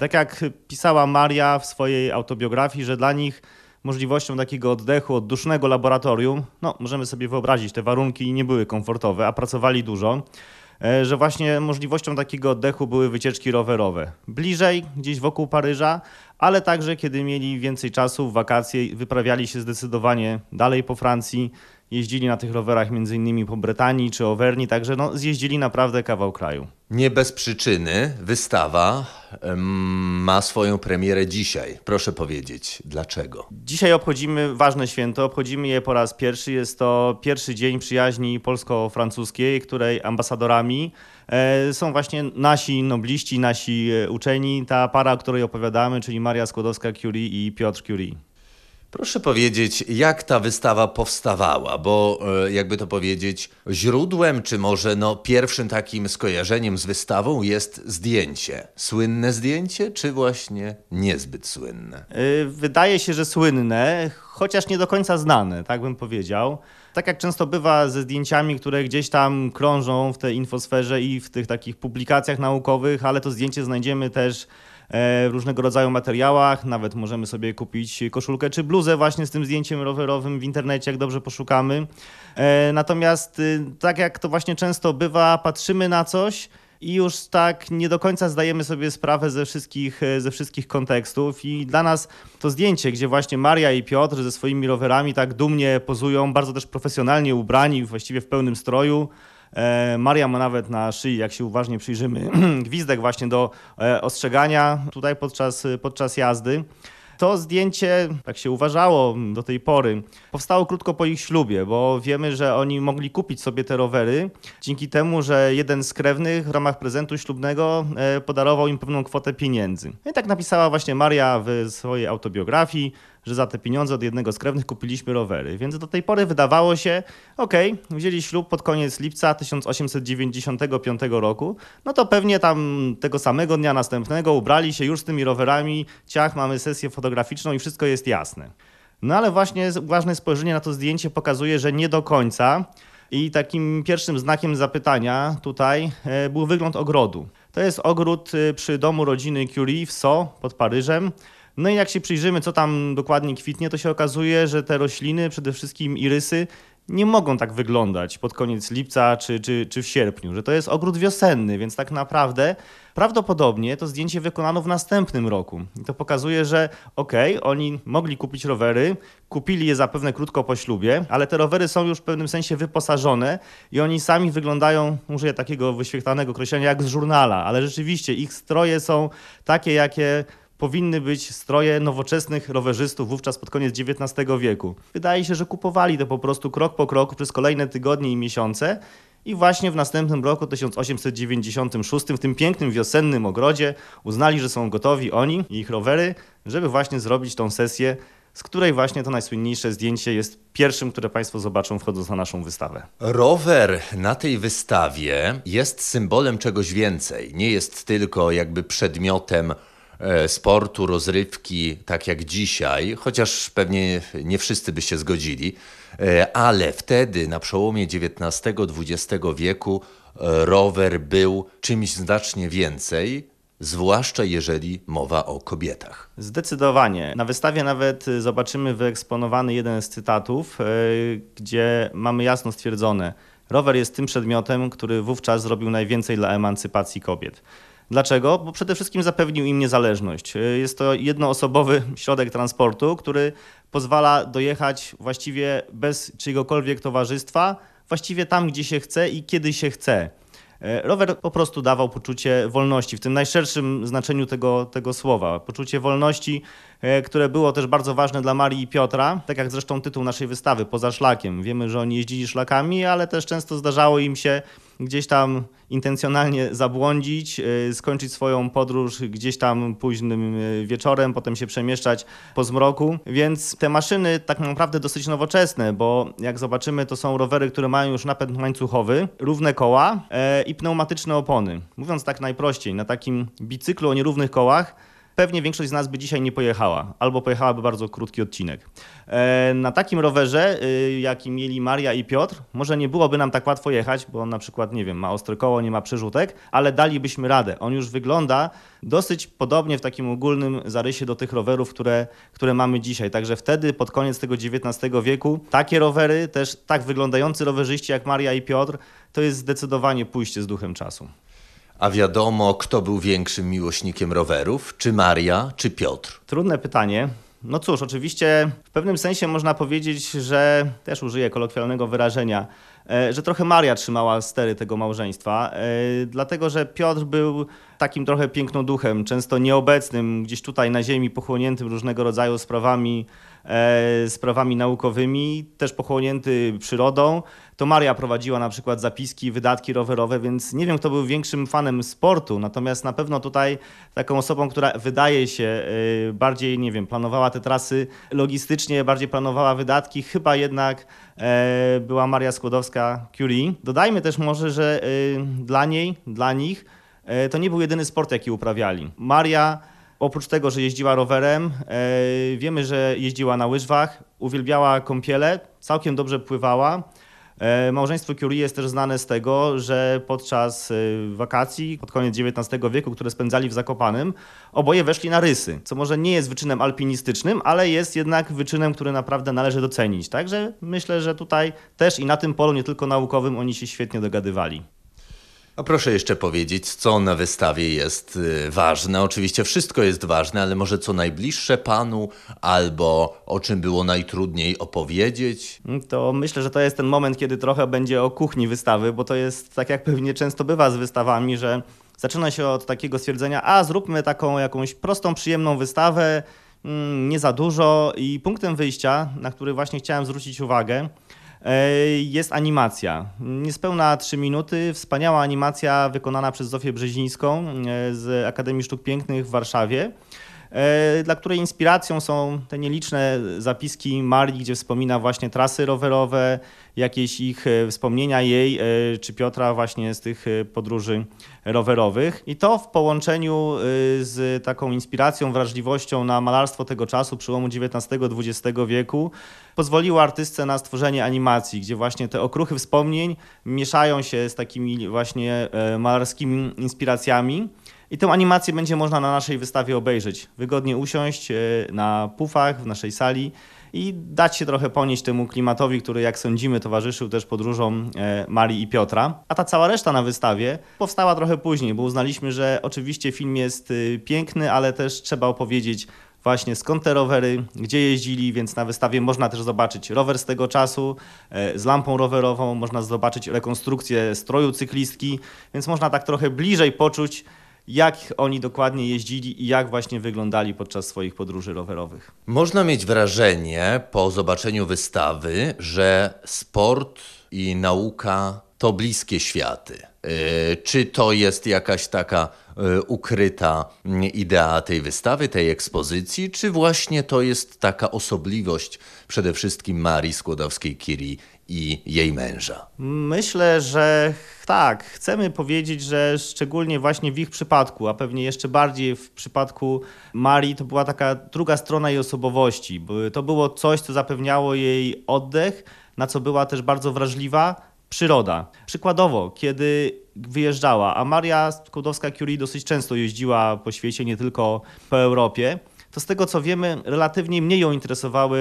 Tak jak pisała Maria w swojej autobiografii, że dla nich możliwością takiego oddechu, oddusznego laboratorium, no możemy sobie wyobrazić, te warunki nie były komfortowe, a pracowali dużo, że właśnie możliwością takiego oddechu były wycieczki rowerowe. Bliżej, gdzieś wokół Paryża, ale także kiedy mieli więcej czasu w wakacje, wyprawiali się zdecydowanie dalej po Francji, jeździli na tych rowerach między innymi po Brytanii czy Auverni, także no, zjeździli naprawdę kawał kraju. Nie bez przyczyny wystawa ma swoją premierę dzisiaj. Proszę powiedzieć, dlaczego? Dzisiaj obchodzimy ważne święto, obchodzimy je po raz pierwszy. Jest to pierwszy dzień przyjaźni polsko-francuskiej, której ambasadorami są właśnie nasi nobliści, nasi e, uczeni, ta para, o której opowiadamy, czyli Maria Skłodowska-Curie i Piotr Curie. Proszę powiedzieć, jak ta wystawa powstawała, bo e, jakby to powiedzieć, źródłem, czy może no, pierwszym takim skojarzeniem z wystawą jest zdjęcie. Słynne zdjęcie, czy właśnie niezbyt słynne? E, Wydaje się, że słynne, chociaż nie do końca znane, tak bym powiedział. Tak jak często bywa ze zdjęciami, które gdzieś tam krążą w tej infosferze i w tych takich publikacjach naukowych, ale to zdjęcie znajdziemy też e, w różnego rodzaju materiałach. Nawet możemy sobie kupić koszulkę czy bluzę właśnie z tym zdjęciem rowerowym w internecie, jak dobrze poszukamy. E, Natomiast y, tak jak to właśnie często bywa, patrzymy na coś i już tak nie do końca zdajemy sobie sprawę ze wszystkich, e, ze wszystkich kontekstów. I dla nas to zdjęcie, gdzie właśnie Maria i Piotr ze swoimi rowerami tak dumnie pozują, bardzo też profesjonalnie ubrani, właściwie w pełnym stroju. E, Maria ma nawet na szyi, jak się uważnie przyjrzymy, gwizdek właśnie do e, ostrzegania tutaj podczas, podczas jazdy. To zdjęcie, tak się uważało do tej pory, powstało krótko po ich ślubie, bo wiemy, że oni mogli kupić sobie te rowery dzięki temu, że jeden z krewnych w ramach prezentu ślubnego e, podarował im pewną kwotę pieniędzy. No I tak napisała właśnie Maria w swojej autobiografii, że za te pieniądze od jednego z krewnych kupiliśmy rowery. Więc do tej pory wydawało się, okej, wzięli ślub pod koniec lipca 1895 roku, no to pewnie tam tego samego dnia następnego ubrali się już z tymi rowerami, ciach, mamy sesję fotograficzną i wszystko jest jasne. No ale właśnie uważne spojrzenie na to zdjęcie pokazuje, że nie do końca. I takim pierwszym znakiem zapytania tutaj e, był wygląd ogrodu. To jest ogród e, przy domu rodziny Curie w So pod Paryżem. No i jak się przyjrzymy, co tam dokładnie kwitnie, to się okazuje, że te rośliny, przede wszystkim irysy, nie mogą tak wyglądać pod koniec lipca czy, czy, czy w sierpniu, że to jest ogród wiosenny, więc tak naprawdę prawdopodobnie to zdjęcie wykonano w następnym roku. I to pokazuje, że okej, oni mogli kupić rowery, kupili je zapewne krótko po ślubie, ale te rowery są już w pewnym sensie wyposażone i oni sami wyglądają, użyję takiego wyświetlanego określenia, jak z żurnala, ale rzeczywiście ich stroje są takie, jakie powinny być stroje nowoczesnych rowerzystów wówczas pod koniec XIX wieku. Wydaje się, że kupowali to po prostu krok po kroku przez kolejne tygodnie i miesiące. I właśnie w następnym roku, 1896, w tym pięknym wiosennym ogrodzie, uznali, że są gotowi oni i ich rowery, żeby właśnie zrobić tą sesję, z której właśnie to najsłynniejsze zdjęcie jest pierwszym, które Państwo zobaczą wchodząc na naszą wystawę. Rower na tej wystawie jest symbolem czegoś więcej. Nie jest tylko jakby przedmiotem sportu, rozrywki, tak jak dzisiaj, chociaż pewnie nie wszyscy by się zgodzili, e, ale wtedy na przełomie XIX-XX wieku e, rower był czymś znacznie więcej, zwłaszcza jeżeli mowa o kobietach. Zdecydowanie. Na wystawie nawet zobaczymy wyeksponowany jeden z cytatów, gdzie mamy jasno stwierdzone, rower jest tym przedmiotem, który wówczas zrobił najwięcej dla emancypacji kobiet. Dlaczego? Bo przede wszystkim zapewnił im niezależność. Y, Jest to jednoosobowy środek transportu, który pozwala dojechać właściwie bez czyjegokolwiek towarzystwa, właściwie tam, gdzie się chce i kiedy się chce. E, Rower po prostu dawał poczucie wolności, w tym najszerszym znaczeniu tego, tego słowa. Poczucie wolności, e, które było też bardzo ważne dla Marii i Piotra, tak jak zresztą tytuł naszej wystawy, Poza szlakiem. Wiemy, że oni jeździli szlakami, ale też często zdarzało im się gdzieś tam intencjonalnie zabłądzić, y, skończyć swoją podróż gdzieś tam późnym y, wieczorem, potem się przemieszczać po zmroku. Więc te maszyny tak naprawdę dosyć nowoczesne, bo jak zobaczymy, to są rowery, które mają już napęd łańcuchowy, równe koła e, i pneumatyczne opony. Mówiąc tak najprościej, na takim bicyklu o nierównych kołach pewnie większość z nas by dzisiaj nie pojechała, albo pojechałaby bardzo krótki odcinek. E, na takim rowerze, y, jaki mieli Maria i Piotr, może nie byłoby nam tak łatwo jechać, bo on na przykład, nie wiem, ma ostre koło, nie ma przerzutek, ale dalibyśmy radę. On już wygląda dosyć podobnie w takim ogólnym zarysie do tych rowerów, które, które mamy dzisiaj. Także wtedy, pod koniec tego XIX wieku, takie rowery, też tak wyglądający rowerzyści jak Maria i Piotr, to jest zdecydowanie pójście z duchem czasu. A wiadomo, kto był większym miłośnikiem rowerów? Czy Maria, czy Piotr? Trudne pytanie. No cóż, oczywiście w pewnym sensie można powiedzieć, że też użyję kolokwialnego wyrażenia, e, że trochę Maria trzymała stery tego małżeństwa, e, dlatego że Piotr był takim trochę pięknoduchem, często nieobecnym, gdzieś tutaj na ziemi, pochłoniętym różnego rodzaju sprawami, sprawami naukowymi, też pochłonięty przyrodą. To Maria prowadziła na przykład zapiski, wydatki rowerowe, więc nie wiem, kto był większym fanem sportu, natomiast na pewno tutaj taką osobą, która wydaje się bardziej, nie wiem, planowała te trasy logistycznie, bardziej planowała wydatki, chyba jednak była Maria Skłodowska-Curie. Dodajmy też może, że dla niej, dla nich to nie był jedyny sport, jaki uprawiali. Maria oprócz tego, że jeździła rowerem, wiemy, że jeździła na łyżwach, uwielbiała kąpiele, całkiem dobrze pływała. Małżeństwo Curie jest też znane z tego, że podczas wakacji pod koniec XIX wieku, które spędzali w Zakopanym, oboje weszli na rysy, co może nie jest wyczynem alpinistycznym, ale jest jednak wyczynem, który naprawdę należy docenić. Także myślę, że tutaj też i na tym polu, nie tylko naukowym, oni się świetnie dogadywali. A proszę jeszcze powiedzieć, co na wystawie jest y, ważne. Oczywiście wszystko jest ważne, ale może co najbliższe panu, albo o czym było najtrudniej opowiedzieć? To myślę, że to jest ten moment, kiedy trochę będzie o kuchni wystawy, bo to jest tak jak pewnie często bywa z wystawami, że zaczyna się od takiego stwierdzenia, a zróbmy taką jakąś prostą, przyjemną wystawę, nie za dużo i punktem wyjścia, na który właśnie chciałem zwrócić uwagę, jest animacja. Niespełna 3 minuty, wspaniała animacja wykonana przez Zofię Brzezińską z Akademii Sztuk Pięknych w Warszawie, dla której inspiracją są te nieliczne zapiski Marii, gdzie wspomina właśnie trasy rowerowe, jakieś ich wspomnienia jej czy Piotra właśnie z tych podróży rowerowych. I to w połączeniu z taką inspiracją, wrażliwością na malarstwo tego czasu, przełomu XIX-XX wieku, pozwoliło artystce na stworzenie animacji, gdzie właśnie te okruchy wspomnień mieszają się z takimi właśnie malarskimi inspiracjami. I tę animację będzie można na naszej wystawie obejrzeć. Wygodnie usiąść na pufach w naszej sali i dać się trochę ponieść temu klimatowi, który jak sądzimy towarzyszył też podróżom Marii i Piotra. A ta cała reszta na wystawie powstała trochę później, bo uznaliśmy, że oczywiście film jest piękny, ale też trzeba opowiedzieć właśnie skąd te rowery, gdzie jeździli, więc na wystawie można też zobaczyć rower z tego czasu z lampą rowerową, można zobaczyć rekonstrukcję stroju cyklistki, więc można tak trochę bliżej poczuć jak oni dokładnie jeździli i jak właśnie wyglądali podczas swoich podróży rowerowych. Można mieć wrażenie po zobaczeniu wystawy, że sport i nauka to bliskie światy. Yy, czy to jest jakaś taka yy, ukryta idea tej wystawy, tej ekspozycji, czy właśnie to jest taka osobliwość przede wszystkim Marii Skłodowskiej-Curie i jej męża? Myślę, że tak. Chcemy powiedzieć, że szczególnie właśnie w ich przypadku, a pewnie jeszcze bardziej w przypadku Marii, to była taka druga strona jej osobowości. To było coś, co zapewniało jej oddech, na co była też bardzo wrażliwa, przyroda. Przykładowo, kiedy wyjeżdżała, a Maria Skłodowska-Curie dosyć często jeździła po świecie, nie tylko po Europie, to z tego co wiemy, relatywnie mniej ją interesowały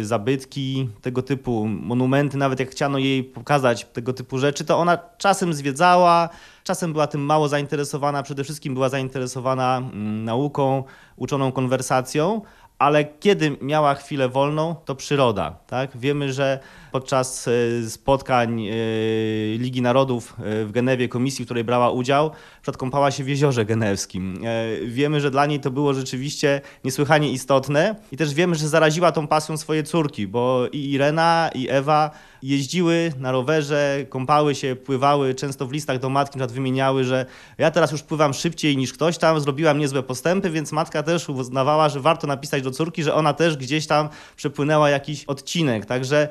y, zabytki, tego typu monumenty, nawet jak chciano jej pokazać tego typu rzeczy, to ona czasem zwiedzała, czasem była tym mało zainteresowana, przede wszystkim była zainteresowana mm, nauką, uczoną konwersacją, ale kiedy miała chwilę wolną, to przyroda. Tak? Wiemy, że podczas e, spotkań e, Ligi Narodów e, w Genewie, komisji, w której brała udział, przedkąpała się w jeziorze genewskim. Wiemy, że dla niej to było rzeczywiście niesłychanie istotne i też wiemy, że zaraziła tą pasją swoje córki, bo i Irena, i Ewa jeździły na rowerze, kąpały się, pływały, często w listach do matki na wymieniały, że ja teraz już pływam szybciej niż ktoś tam, zrobiłam niezłe postępy, więc matka też uznawała, że warto napisać do córki, że ona też gdzieś tam przepłynęła jakiś odcinek. Także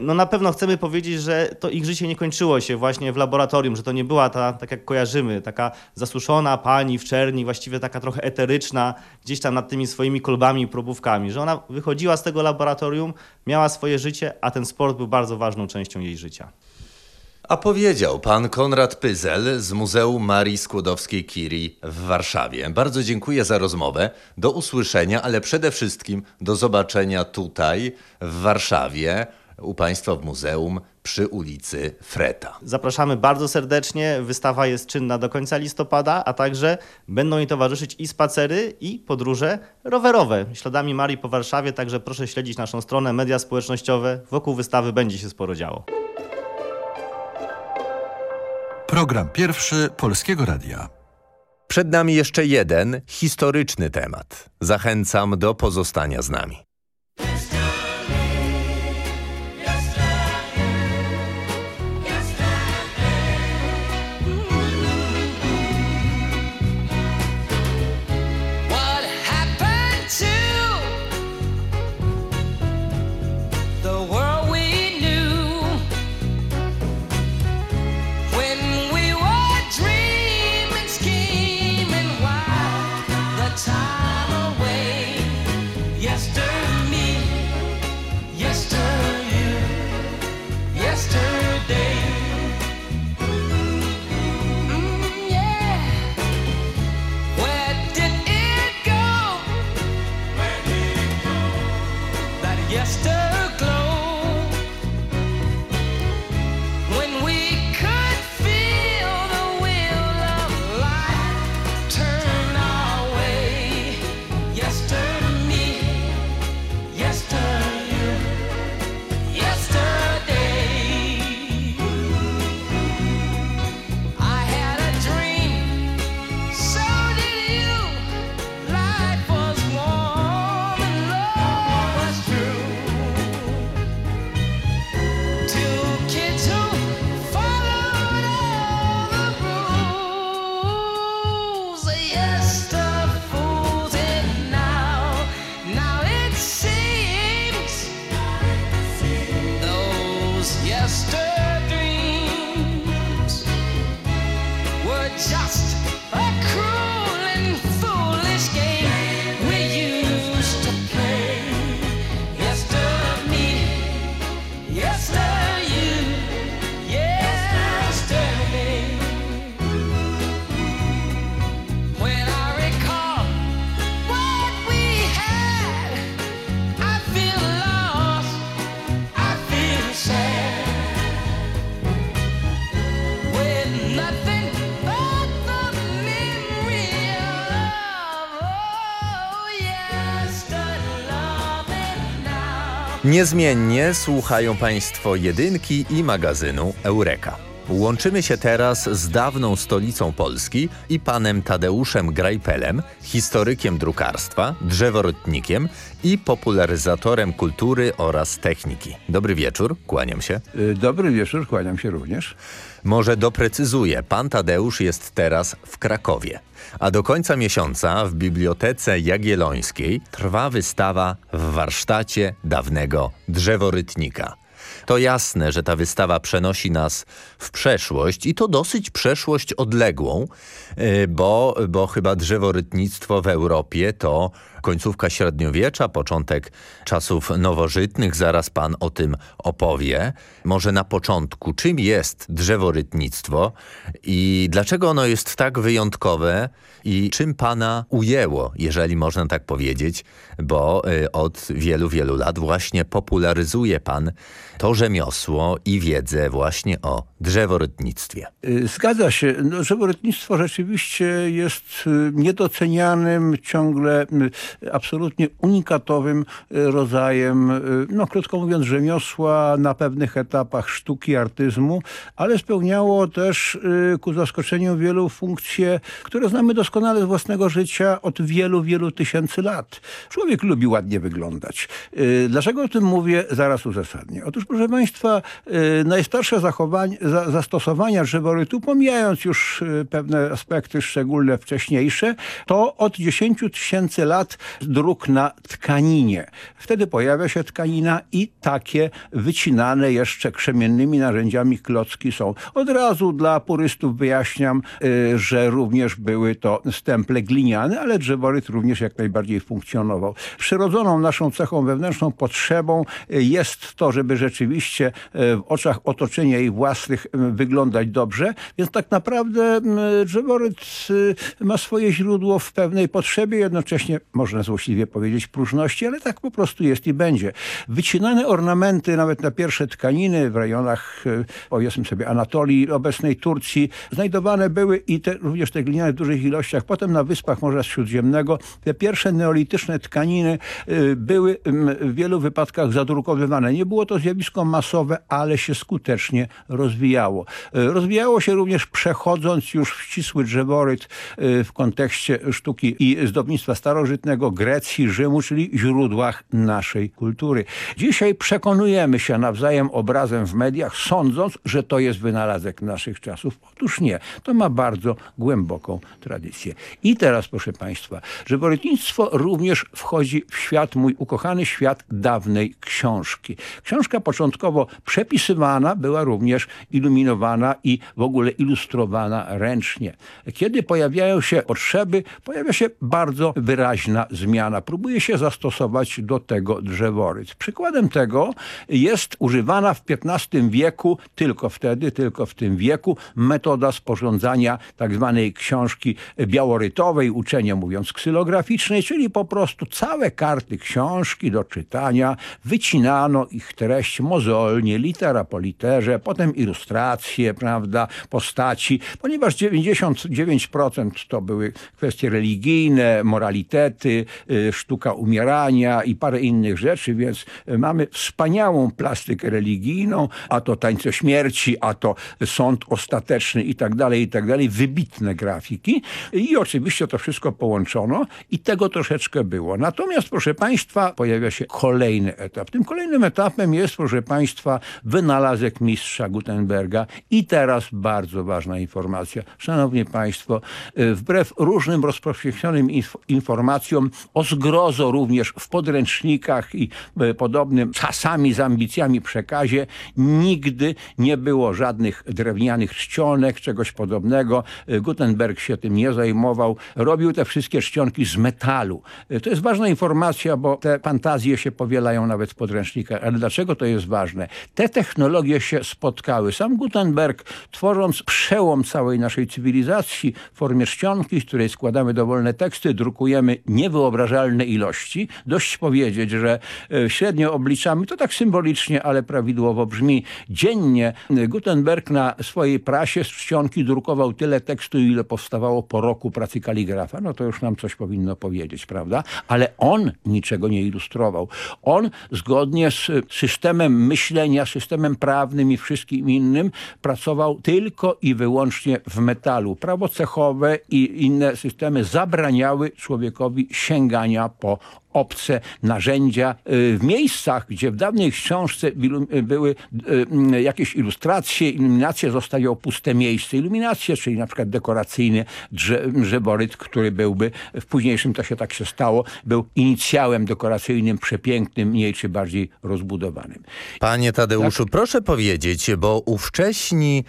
no na pewno chcemy powiedzieć, że to ich życie nie kończyło się właśnie w laboratorium, że to nie była ta, tak jak kojarzymy, taka zasuszona pani w czerni, właściwie taka trochę eteryczna, gdzieś tam nad tymi swoimi kolbami i probówkami, że ona wychodziła z tego laboratorium, miała swoje życie, a ten sport był bardzo ważną częścią jej życia. A powiedział pan Konrad Pyzel z Muzeum Marii Skłodowskiej-Curie w Warszawie. Bardzo dziękuję za rozmowę. Do usłyszenia, ale przede wszystkim do zobaczenia tutaj w Warszawie u państwa w muzeum przy ulicy Freta. Zapraszamy bardzo serdecznie. Wystawa jest czynna do końca listopada, a także będą jej towarzyszyć i spacery, i podróże rowerowe śladami Marii po Warszawie. Także proszę śledzić naszą stronę, media społecznościowe. Wokół wystawy będzie się sporo działo. Program pierwszy Polskiego Radia. Przed nami jeszcze jeden historyczny temat. Zachęcam do pozostania z nami. Niezmiennie słuchają Państwo jedynki i magazynu Eureka. Łączymy się teraz z dawną stolicą Polski i panem Tadeuszem Grajpelem, historykiem drukarstwa, drzeworytnikiem i popularyzatorem kultury oraz techniki. Dobry wieczór, kłaniam się. Y, dobry wieczór, kłaniam się również. Może doprecyzuję, pan Tadeusz jest teraz w Krakowie, a do końca miesiąca w Bibliotece Jagiellońskiej trwa wystawa w warsztacie dawnego drzeworytnika. To jasne, że ta wystawa przenosi nas w przeszłość i to dosyć przeszłość odległą, y, bo, bo chyba drzeworytnictwo w Europie to końcówka średniowiecza, początek czasów nowożytnych, zaraz pan o tym opowie. Może na początku, czym jest drzeworytnictwo i dlaczego ono jest tak wyjątkowe i czym pana ujęło, jeżeli można tak powiedzieć, bo y, od wielu, wielu lat właśnie popularyzuje pan to rzemiosło i wiedzę właśnie o drzeworytnictwie. Y, zgadza się. No, drzeworytnictwo rzeczywiście jest y, niedocenianym ciągle absolutnie unikatowym rodzajem, no krótko mówiąc, rzemiosła na pewnych etapach sztuki, artyzmu, ale spełniało też ku zaskoczeniu wielu funkcje, które znamy doskonale z własnego życia od wielu, wielu tysięcy lat. Człowiek lubi ładnie wyglądać. Dlaczego o tym mówię? Zaraz uzasadnię. Otóż, proszę Państwa, najstarsze zachowania, zastosowania drzeworytu, pomijając już pewne aspekty szczególne wcześniejsze, to od 10 tysięcy lat druk na tkaninie. Wtedy pojawia się tkanina i takie wycinane jeszcze krzemiennymi narzędziami klocki są. Od razu dla purystów wyjaśniam, y, że również były to stemple gliniane, ale drzeworyt również jak najbardziej funkcjonował. Przyrodzoną naszą cechą wewnętrzną potrzebą y, jest to, żeby rzeczywiście y, w oczach otoczenia i własnych wyglądać dobrze, więc tak naprawdę drzeworyt ma swoje źródło w pewnej potrzebie, jednocześnie można złośliwie powiedzieć próżności, ale tak po prostu jest i będzie. Wycinane ornamenty nawet na pierwsze tkaniny w rejonach powiedzmy sobie Anatolii, obecnej Turcji, znajdowane były i te, również te gliniane w dużych ilościach. Potem na wyspach Morza Śródziemnego te pierwsze neolityczne tkaniny były w wielu wypadkach zadrukowywane. Nie było to zjawisko masowe, ale się skutecznie rozwijało. Rozwijało się również przechodząc już w ścisły drzeworyt w kontekście sztuki i zdobnictwa starożytnego, Grecji, Rzymu, czyli źródłach naszej kultury. Dzisiaj przekonujemy się nawzajem obrazem w mediach, sądząc, że to jest wynalazek naszych czasów. Otóż nie. To ma bardzo głęboką tradycję. I teraz, proszę Państwa, drzeworytnictwo również wchodzi w świat, mój ukochany świat dawnej książki. Książka początkowo przepisywana była również iluminowana i w ogóle ilustrowana ręcznie. Kiedy pojawiają się potrzeby, pojawia się bardzo wyraźna zmiana. Próbuje się zastosować do tego drzeworyt. Przykładem tego jest używana w XV wieku, tylko wtedy, tylko w tym wieku, metoda sporządzania tak zwanej książki białorytowej, uczenie mówiąc ksylograficznej, czyli po prostu całe karty książki do czytania, wycinano ich treść mozolnie, litera po literze, potem ilustracje, prawda, postaci, ponieważ 99% to były kwestie religijne, moralitety, y, sztuka umierania i parę innych rzeczy, więc mamy wspaniałą plastykę religijną, a to tańce śmierci, a to sąd ostateczny i tak dalej, i tak dalej, wybitne grafiki i oczywiście to wszystko połączono i tego troszeczkę było. Natomiast, proszę Państwa, pojawia się kolejny etap. Tym kolejnym etapem jest, proszę Państwa, wynalazek mistrza Gutenberga i teraz bardzo ważna informacja. Szanowni Państwo, y, wbrew różnym rozpowszechnionym inf informacjom o zgrozo również w podręcznikach i y, podobnym czasami z ambicjami przekazie nigdy nie było żadnych drewnianych czcionek, czegoś podobnego. Y, Gutenberg się tym nie zajmował. Robił te wszystkie czcionki z metalu. To jest ważna informacja, bo te fantazje się powielają nawet w podręcznikach. Ale dlaczego to jest ważne? Te technologie się spotkały. Sam Gutenberg, tworząc przełom całej naszej cywilizacji w formie czcionki, z której składamy dowolne teksty, drukujemy niewyobrażalne ilości. Dość powiedzieć, że e, średnio obliczamy, to tak symbolicznie, ale prawidłowo brzmi. Dziennie Gutenberg na swojej prasie z czcionki drukował tyle tekstu, ile powstawało po roku pracy kaligrafa. No to już nam coś powinno powiedzieć, prawda? Ale on niczego nie ilustrował. On zgodnie z systemem myślenia, systemem prawnym i wszystkim innym pracował tylko i wyłącznie w metalu. Prawo cechowe i inne systemy zabraniały człowiekowi sięgania po obce narzędzia y, w miejscach, gdzie w dawnej książce y, były y, jakieś ilustracje, iluminacje, zostawiał puste miejsce. Iluminacje, czyli na przykład dekoracyjny drzeworyt, który byłby, w późniejszym to się tak się stało, był inicjałem dekoracyjnym, przepięknym, mniej czy bardziej rozbudowanym. Panie Tadeuszu, tak? proszę powiedzieć, bo ówcześni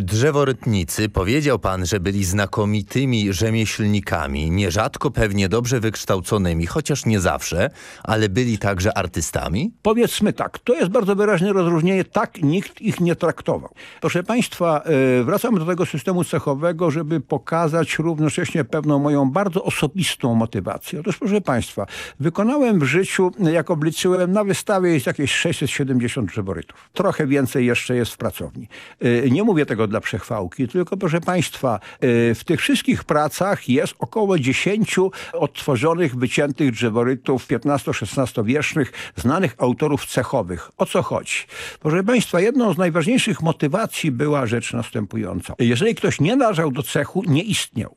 drzeworytnicy, powiedział pan, że byli znakomitymi rzemieślnikami, nierzadko pewnie dobrze wykształconymi, chociaż nie zawsze, ale byli także artystami? Powiedzmy tak, to jest bardzo wyraźne rozróżnienie, tak nikt ich nie traktował. Proszę Państwa, e, wracamy do tego systemu cechowego, żeby pokazać równocześnie pewną moją bardzo osobistą motywację. Otóż proszę Państwa, wykonałem w życiu, jak obliczyłem, na wystawie jest jakieś 670 drzeworytów. Trochę więcej jeszcze jest w pracowni. E, nie mówię tego dla przechwałki, tylko proszę Państwa, e, w tych wszystkich pracach jest około 10 odtworzonych, wyciętych drzeworytów 15-16 wierzchnych, znanych autorów cechowych. O co chodzi? Proszę Państwa, jedną z najważniejszych motywacji była rzecz następująca. Jeżeli ktoś nie należał do cechu, nie istniał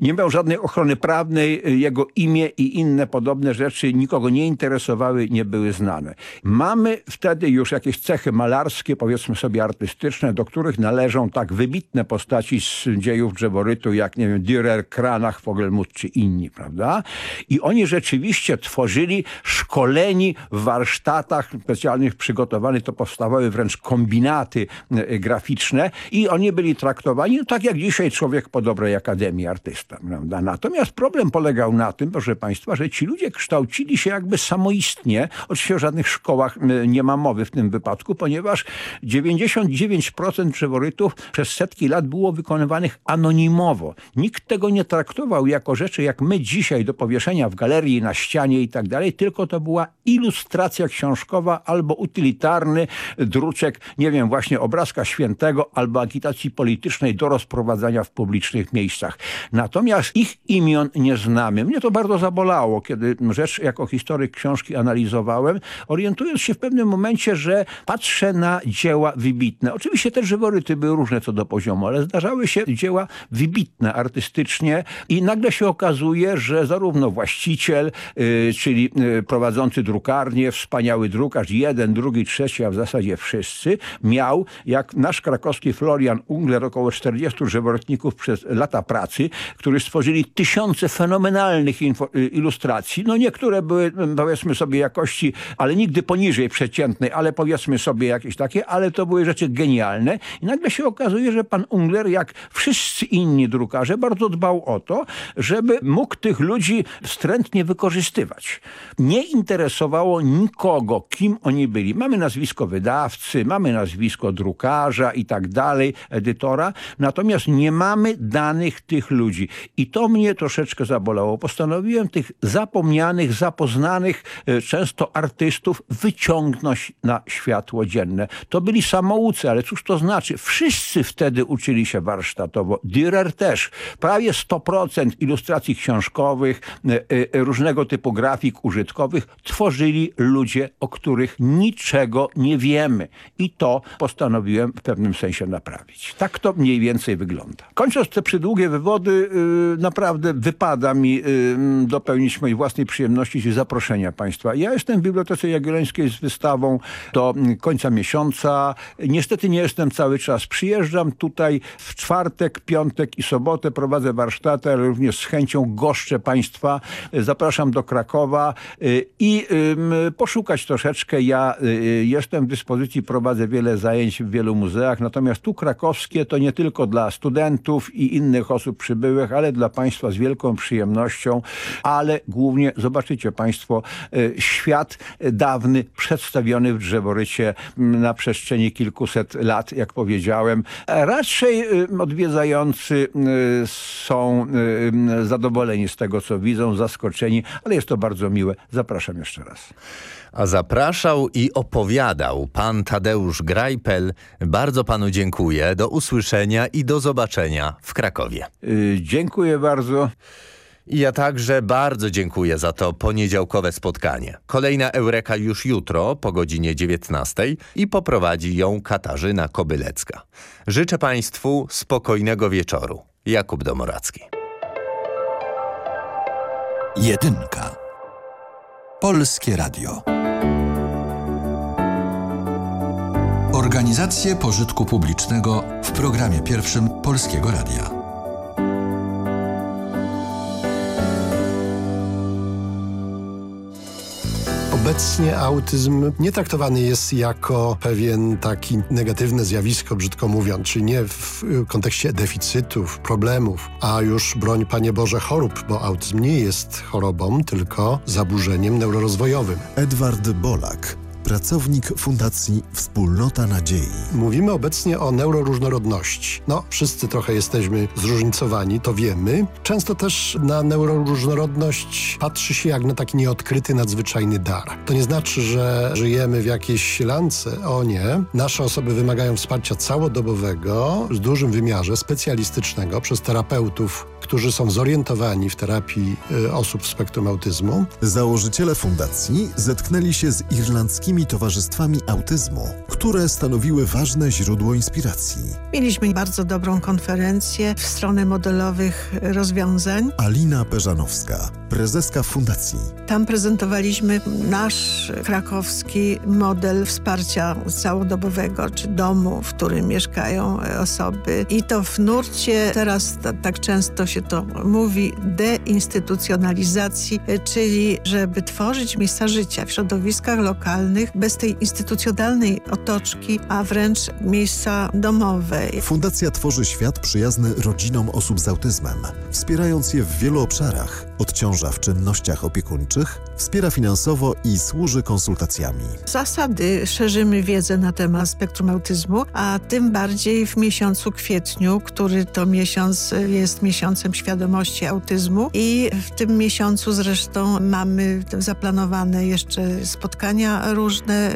nie miał żadnej ochrony prawnej, jego imię i inne podobne rzeczy nikogo nie interesowały, nie były znane. Mamy wtedy już jakieś cechy malarskie, powiedzmy sobie artystyczne, do których należą tak wybitne postaci z dziejów drzeworytu, jak nie wiem, Dürer, Kranach, Fogelmut czy inni, prawda? I oni rzeczywiście tworzyli szkoleni w warsztatach specjalnych przygotowanych, to powstawały wręcz kombinaty e, graficzne i oni byli traktowani no, tak jak dzisiaj człowiek po dobrej Akademii Artysty. Prawda? Natomiast problem polegał na tym, proszę Państwa, że ci ludzie kształcili się jakby samoistnie. Oczywiście o żadnych szkołach nie ma mowy w tym wypadku, ponieważ 99% drzeworytów przez setki lat było wykonywanych anonimowo. Nikt tego nie traktował jako rzeczy, jak my dzisiaj do powieszenia w galerii, na ścianie i tak dalej, tylko to była ilustracja książkowa albo utylitarny druczek, nie wiem, właśnie obrazka świętego albo agitacji politycznej do rozprowadzania w publicznych miejscach. Natomiast Natomiast ich imion nie znamy. Mnie to bardzo zabolało, kiedy rzecz jako historyk książki analizowałem, orientując się w pewnym momencie, że patrzę na dzieła wybitne. Oczywiście te żyworyty były różne co do poziomu, ale zdarzały się dzieła wybitne artystycznie i nagle się okazuje, że zarówno właściciel, yy, czyli yy, prowadzący drukarnię, wspaniały drukarz, jeden, drugi, trzeci, a w zasadzie wszyscy, miał, jak nasz krakowski Florian Ungler, około 40 żyworytników przez lata pracy, który stworzyli tysiące fenomenalnych y, ilustracji. No niektóre były, powiedzmy sobie, jakości, ale nigdy poniżej przeciętnej, ale powiedzmy sobie jakieś takie, ale to były rzeczy genialne. I nagle się okazuje, że pan Ungler, jak wszyscy inni drukarze, bardzo dbał o to, żeby mógł tych ludzi wstrętnie wykorzystywać. Nie interesowało nikogo, kim oni byli. Mamy nazwisko wydawcy, mamy nazwisko drukarza i tak dalej, edytora, natomiast nie mamy danych tych ludzi. I to mnie troszeczkę zabolało. Postanowiłem tych zapomnianych, zapoznanych e, często artystów wyciągnąć na światło dzienne. To byli samoucy, ale cóż to znaczy? Wszyscy wtedy uczyli się warsztatowo. Dürer też. Prawie 100% ilustracji książkowych, e, e, różnego typu grafik użytkowych tworzyli ludzie, o których niczego nie wiemy. I to postanowiłem w pewnym sensie naprawić. Tak to mniej więcej wygląda. Kończąc te przydługie wywody, naprawdę wypada mi y, dopełnić mojej własnej przyjemności i zaproszenia Państwa. Ja jestem w Bibliotece Jagiellońskiej z wystawą do końca miesiąca. Niestety nie jestem cały czas. Przyjeżdżam tutaj w czwartek, piątek i sobotę. Prowadzę warsztaty, ale również z chęcią goszczę Państwa. Zapraszam do Krakowa y, i poszukać troszeczkę. Ja y, jestem w dyspozycji, prowadzę wiele zajęć w wielu muzeach, natomiast tu krakowskie to nie tylko dla studentów i innych osób przybyłych, ale dla Państwa z wielką przyjemnością, ale głównie zobaczycie Państwo e, świat dawny przedstawiony w drzeworycie na przestrzeni kilkuset lat, jak powiedziałem. Raczej e, odwiedzający e, są zadowoleni z tego, co widzą, zaskoczeni, ale jest to bardzo miłe. Zapraszam jeszcze raz. A zapraszał i opowiadał pan Tadeusz Grajpel. Bardzo panu dziękuję. Do usłyszenia i do zobaczenia w Krakowie. Yy, dziękuję bardzo. I ja także bardzo dziękuję za to poniedziałkowe spotkanie. Kolejna Eureka już jutro po godzinie 19 i poprowadzi ją Katarzyna Kobylecka. Życzę Państwu spokojnego wieczoru. Jakub Domoracki. Jedynka. Polskie Radio. Organizacje pożytku publicznego w programie pierwszym Polskiego Radia. Obecnie autyzm nie traktowany jest jako pewien taki negatywne zjawisko, brzydko mówiąc, czyli nie w kontekście deficytów, problemów, a już broń Panie Boże chorób, bo autyzm nie jest chorobą, tylko zaburzeniem neurorozwojowym. Edward Bolak, pracownik Fundacji Wspólnota Nadziei. Mówimy obecnie o neuroróżnorodności. No, wszyscy trochę jesteśmy zróżnicowani, to wiemy. Często też na neuroróżnorodność patrzy się jak na taki nieodkryty, nadzwyczajny dar. To nie znaczy, że żyjemy w jakiejś lance. O nie. Nasze osoby wymagają wsparcia całodobowego, w dużym wymiarze, specjalistycznego przez terapeutów, którzy są zorientowani w terapii y, osób w spektrum autyzmu. Założyciele fundacji zetknęli się z irlandzkimi towarzystwami autyzmu, które stanowiły ważne źródło inspiracji. Mieliśmy bardzo dobrą konferencję w stronę modelowych rozwiązań. Alina Peżanowska, prezeska fundacji. Tam prezentowaliśmy nasz krakowski model wsparcia całodobowego, czy domu, w którym mieszkają osoby. I to w nurcie, teraz tak często się to mówi, deinstytucjonalizacji, czyli żeby tworzyć miejsca życia w środowiskach lokalnych bez tej instytucjonalnej otoczki, a wręcz miejsca domowe. Fundacja tworzy świat przyjazny rodzinom osób z autyzmem, wspierając je w wielu obszarach. Odciąża w czynnościach opiekuńczych, wspiera finansowo i służy konsultacjami. Zasady szerzymy wiedzę na temat spektrum autyzmu, a tym bardziej w miesiącu kwietniu, który to miesiąc jest miesiącem świadomości autyzmu i w tym miesiącu zresztą mamy zaplanowane jeszcze spotkania różne,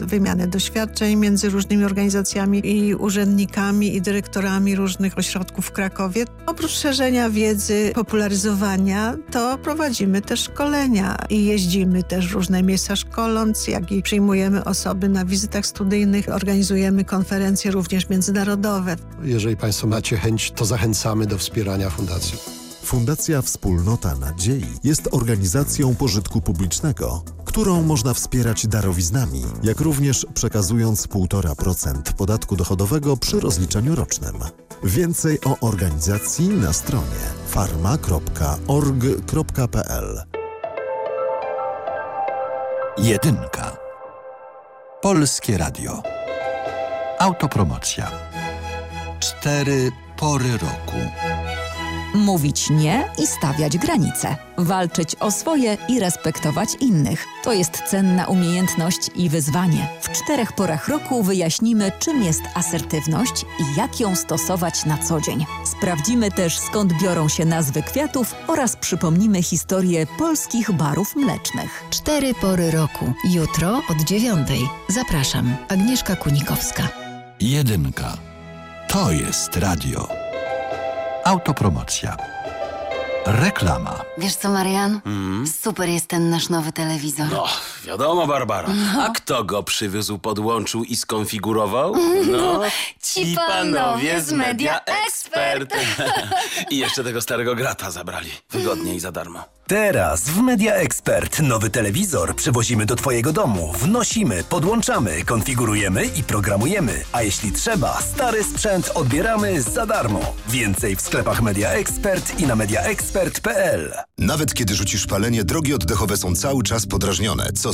wymianę doświadczeń między różnymi organizacjami i urzędnikami i dyrektorami różnych ośrodków w Krakowie. Oprócz szerzenia wiedzy, popularyzowania, to prowadzimy też szkolenia i jeździmy też w różne miejsca szkoląc, jak i przyjmujemy osoby na wizytach studyjnych, organizujemy konferencje również międzynarodowe. Jeżeli Państwo macie chęć, to zachęcamy do wspierania fundacji. Fundacja Wspólnota Nadziei jest organizacją pożytku publicznego, którą można wspierać darowiznami, jak również przekazując 1,5% podatku dochodowego przy rozliczeniu rocznym. Więcej o organizacji na stronie farma.org.pl Jedynka. Polskie Radio. Autopromocja. Cztery pory roku. Mówić nie i stawiać granice. Walczyć o swoje i respektować innych. To jest cenna umiejętność i wyzwanie. W czterech porach roku wyjaśnimy, czym jest asertywność i jak ją stosować na co dzień. Sprawdzimy też, skąd biorą się nazwy kwiatów oraz przypomnimy historię polskich barów mlecznych. Cztery pory roku. Jutro od dziewiątej. Zapraszam. Agnieszka Kunikowska. Jedynka. To jest radio. Autopromocja. Reklama. Wiesz co, Marian? Mm. Super jest ten nasz nowy telewizor. No, wiadomo, Barbara. No. A kto go przywiózł, podłączył i skonfigurował? No, ci panowie z Media Expert. I jeszcze tego starego grata zabrali. Wygodnie i za darmo. Teraz w Media Expert nowy telewizor przywozimy do Twojego domu, wnosimy, podłączamy, konfigurujemy i programujemy. A jeśli trzeba, stary sprzęt odbieramy za darmo. Więcej w sklepach Media Expert i na mediaexpert.pl. Nawet kiedy rzucisz palenie, drogi oddechowe są cały czas podrażnione, co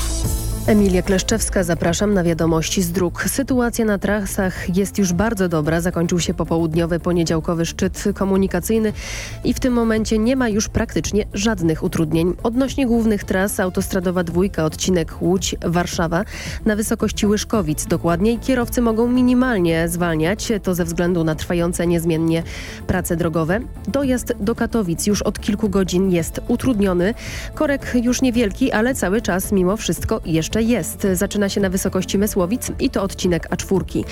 Emilia Kleszczewska, zapraszam na wiadomości z dróg. Sytuacja na trasach jest już bardzo dobra. Zakończył się popołudniowy, poniedziałkowy szczyt komunikacyjny i w tym momencie nie ma już praktycznie żadnych utrudnień. Odnośnie głównych tras, autostradowa dwójka, odcinek Łódź-Warszawa na wysokości Łyszkowic. Dokładniej kierowcy mogą minimalnie zwalniać, to ze względu na trwające niezmiennie prace drogowe. Dojazd do Katowic już od kilku godzin jest utrudniony. Korek już niewielki, ale cały czas mimo wszystko jeszcze jest. Zaczyna się na wysokości Mysłowic i to odcinek A4.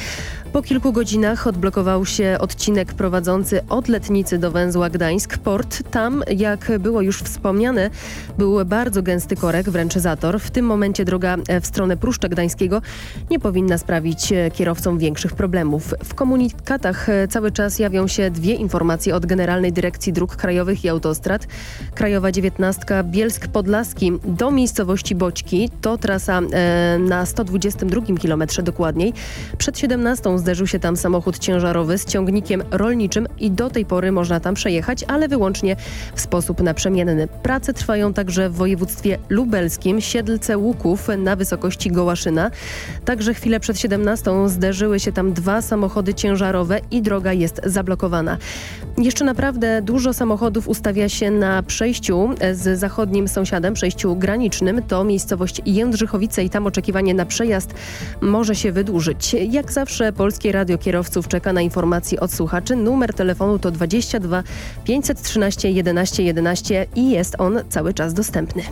Po kilku godzinach odblokował się odcinek prowadzący od Letnicy do węzła Gdańsk-Port. Tam, jak było już wspomniane, był bardzo gęsty korek, wręcz zator. W tym momencie droga w stronę Pruszcza Gdańskiego nie powinna sprawić kierowcom większych problemów. W komunikatach cały czas jawią się dwie informacje od Generalnej Dyrekcji Dróg Krajowych i Autostrad. Krajowa 19 Bielsk-Podlaski do miejscowości Boćki. To trasa e, na 122 km dokładniej. Przed 17 zderzył się tam samochód ciężarowy z ciągnikiem rolniczym i do tej pory można tam przejechać, ale wyłącznie w sposób naprzemienny. Prace trwają także w województwie lubelskim, Siedlce Łuków na wysokości Gołaszyna. Także chwilę przed 17 zderzyły się tam dwa samochody ciężarowe i droga jest zablokowana. Jeszcze naprawdę dużo samochodów ustawia się na przejściu z zachodnim sąsiadem, przejściu granicznym. To miejscowość Jędrzychowice i tam oczekiwanie na przejazd może się wydłużyć. Jak zawsze Polskie Radio Kierowców czeka na informacje od słuchaczy. Numer telefonu to 22 513 11 11 i jest on cały czas dostępny.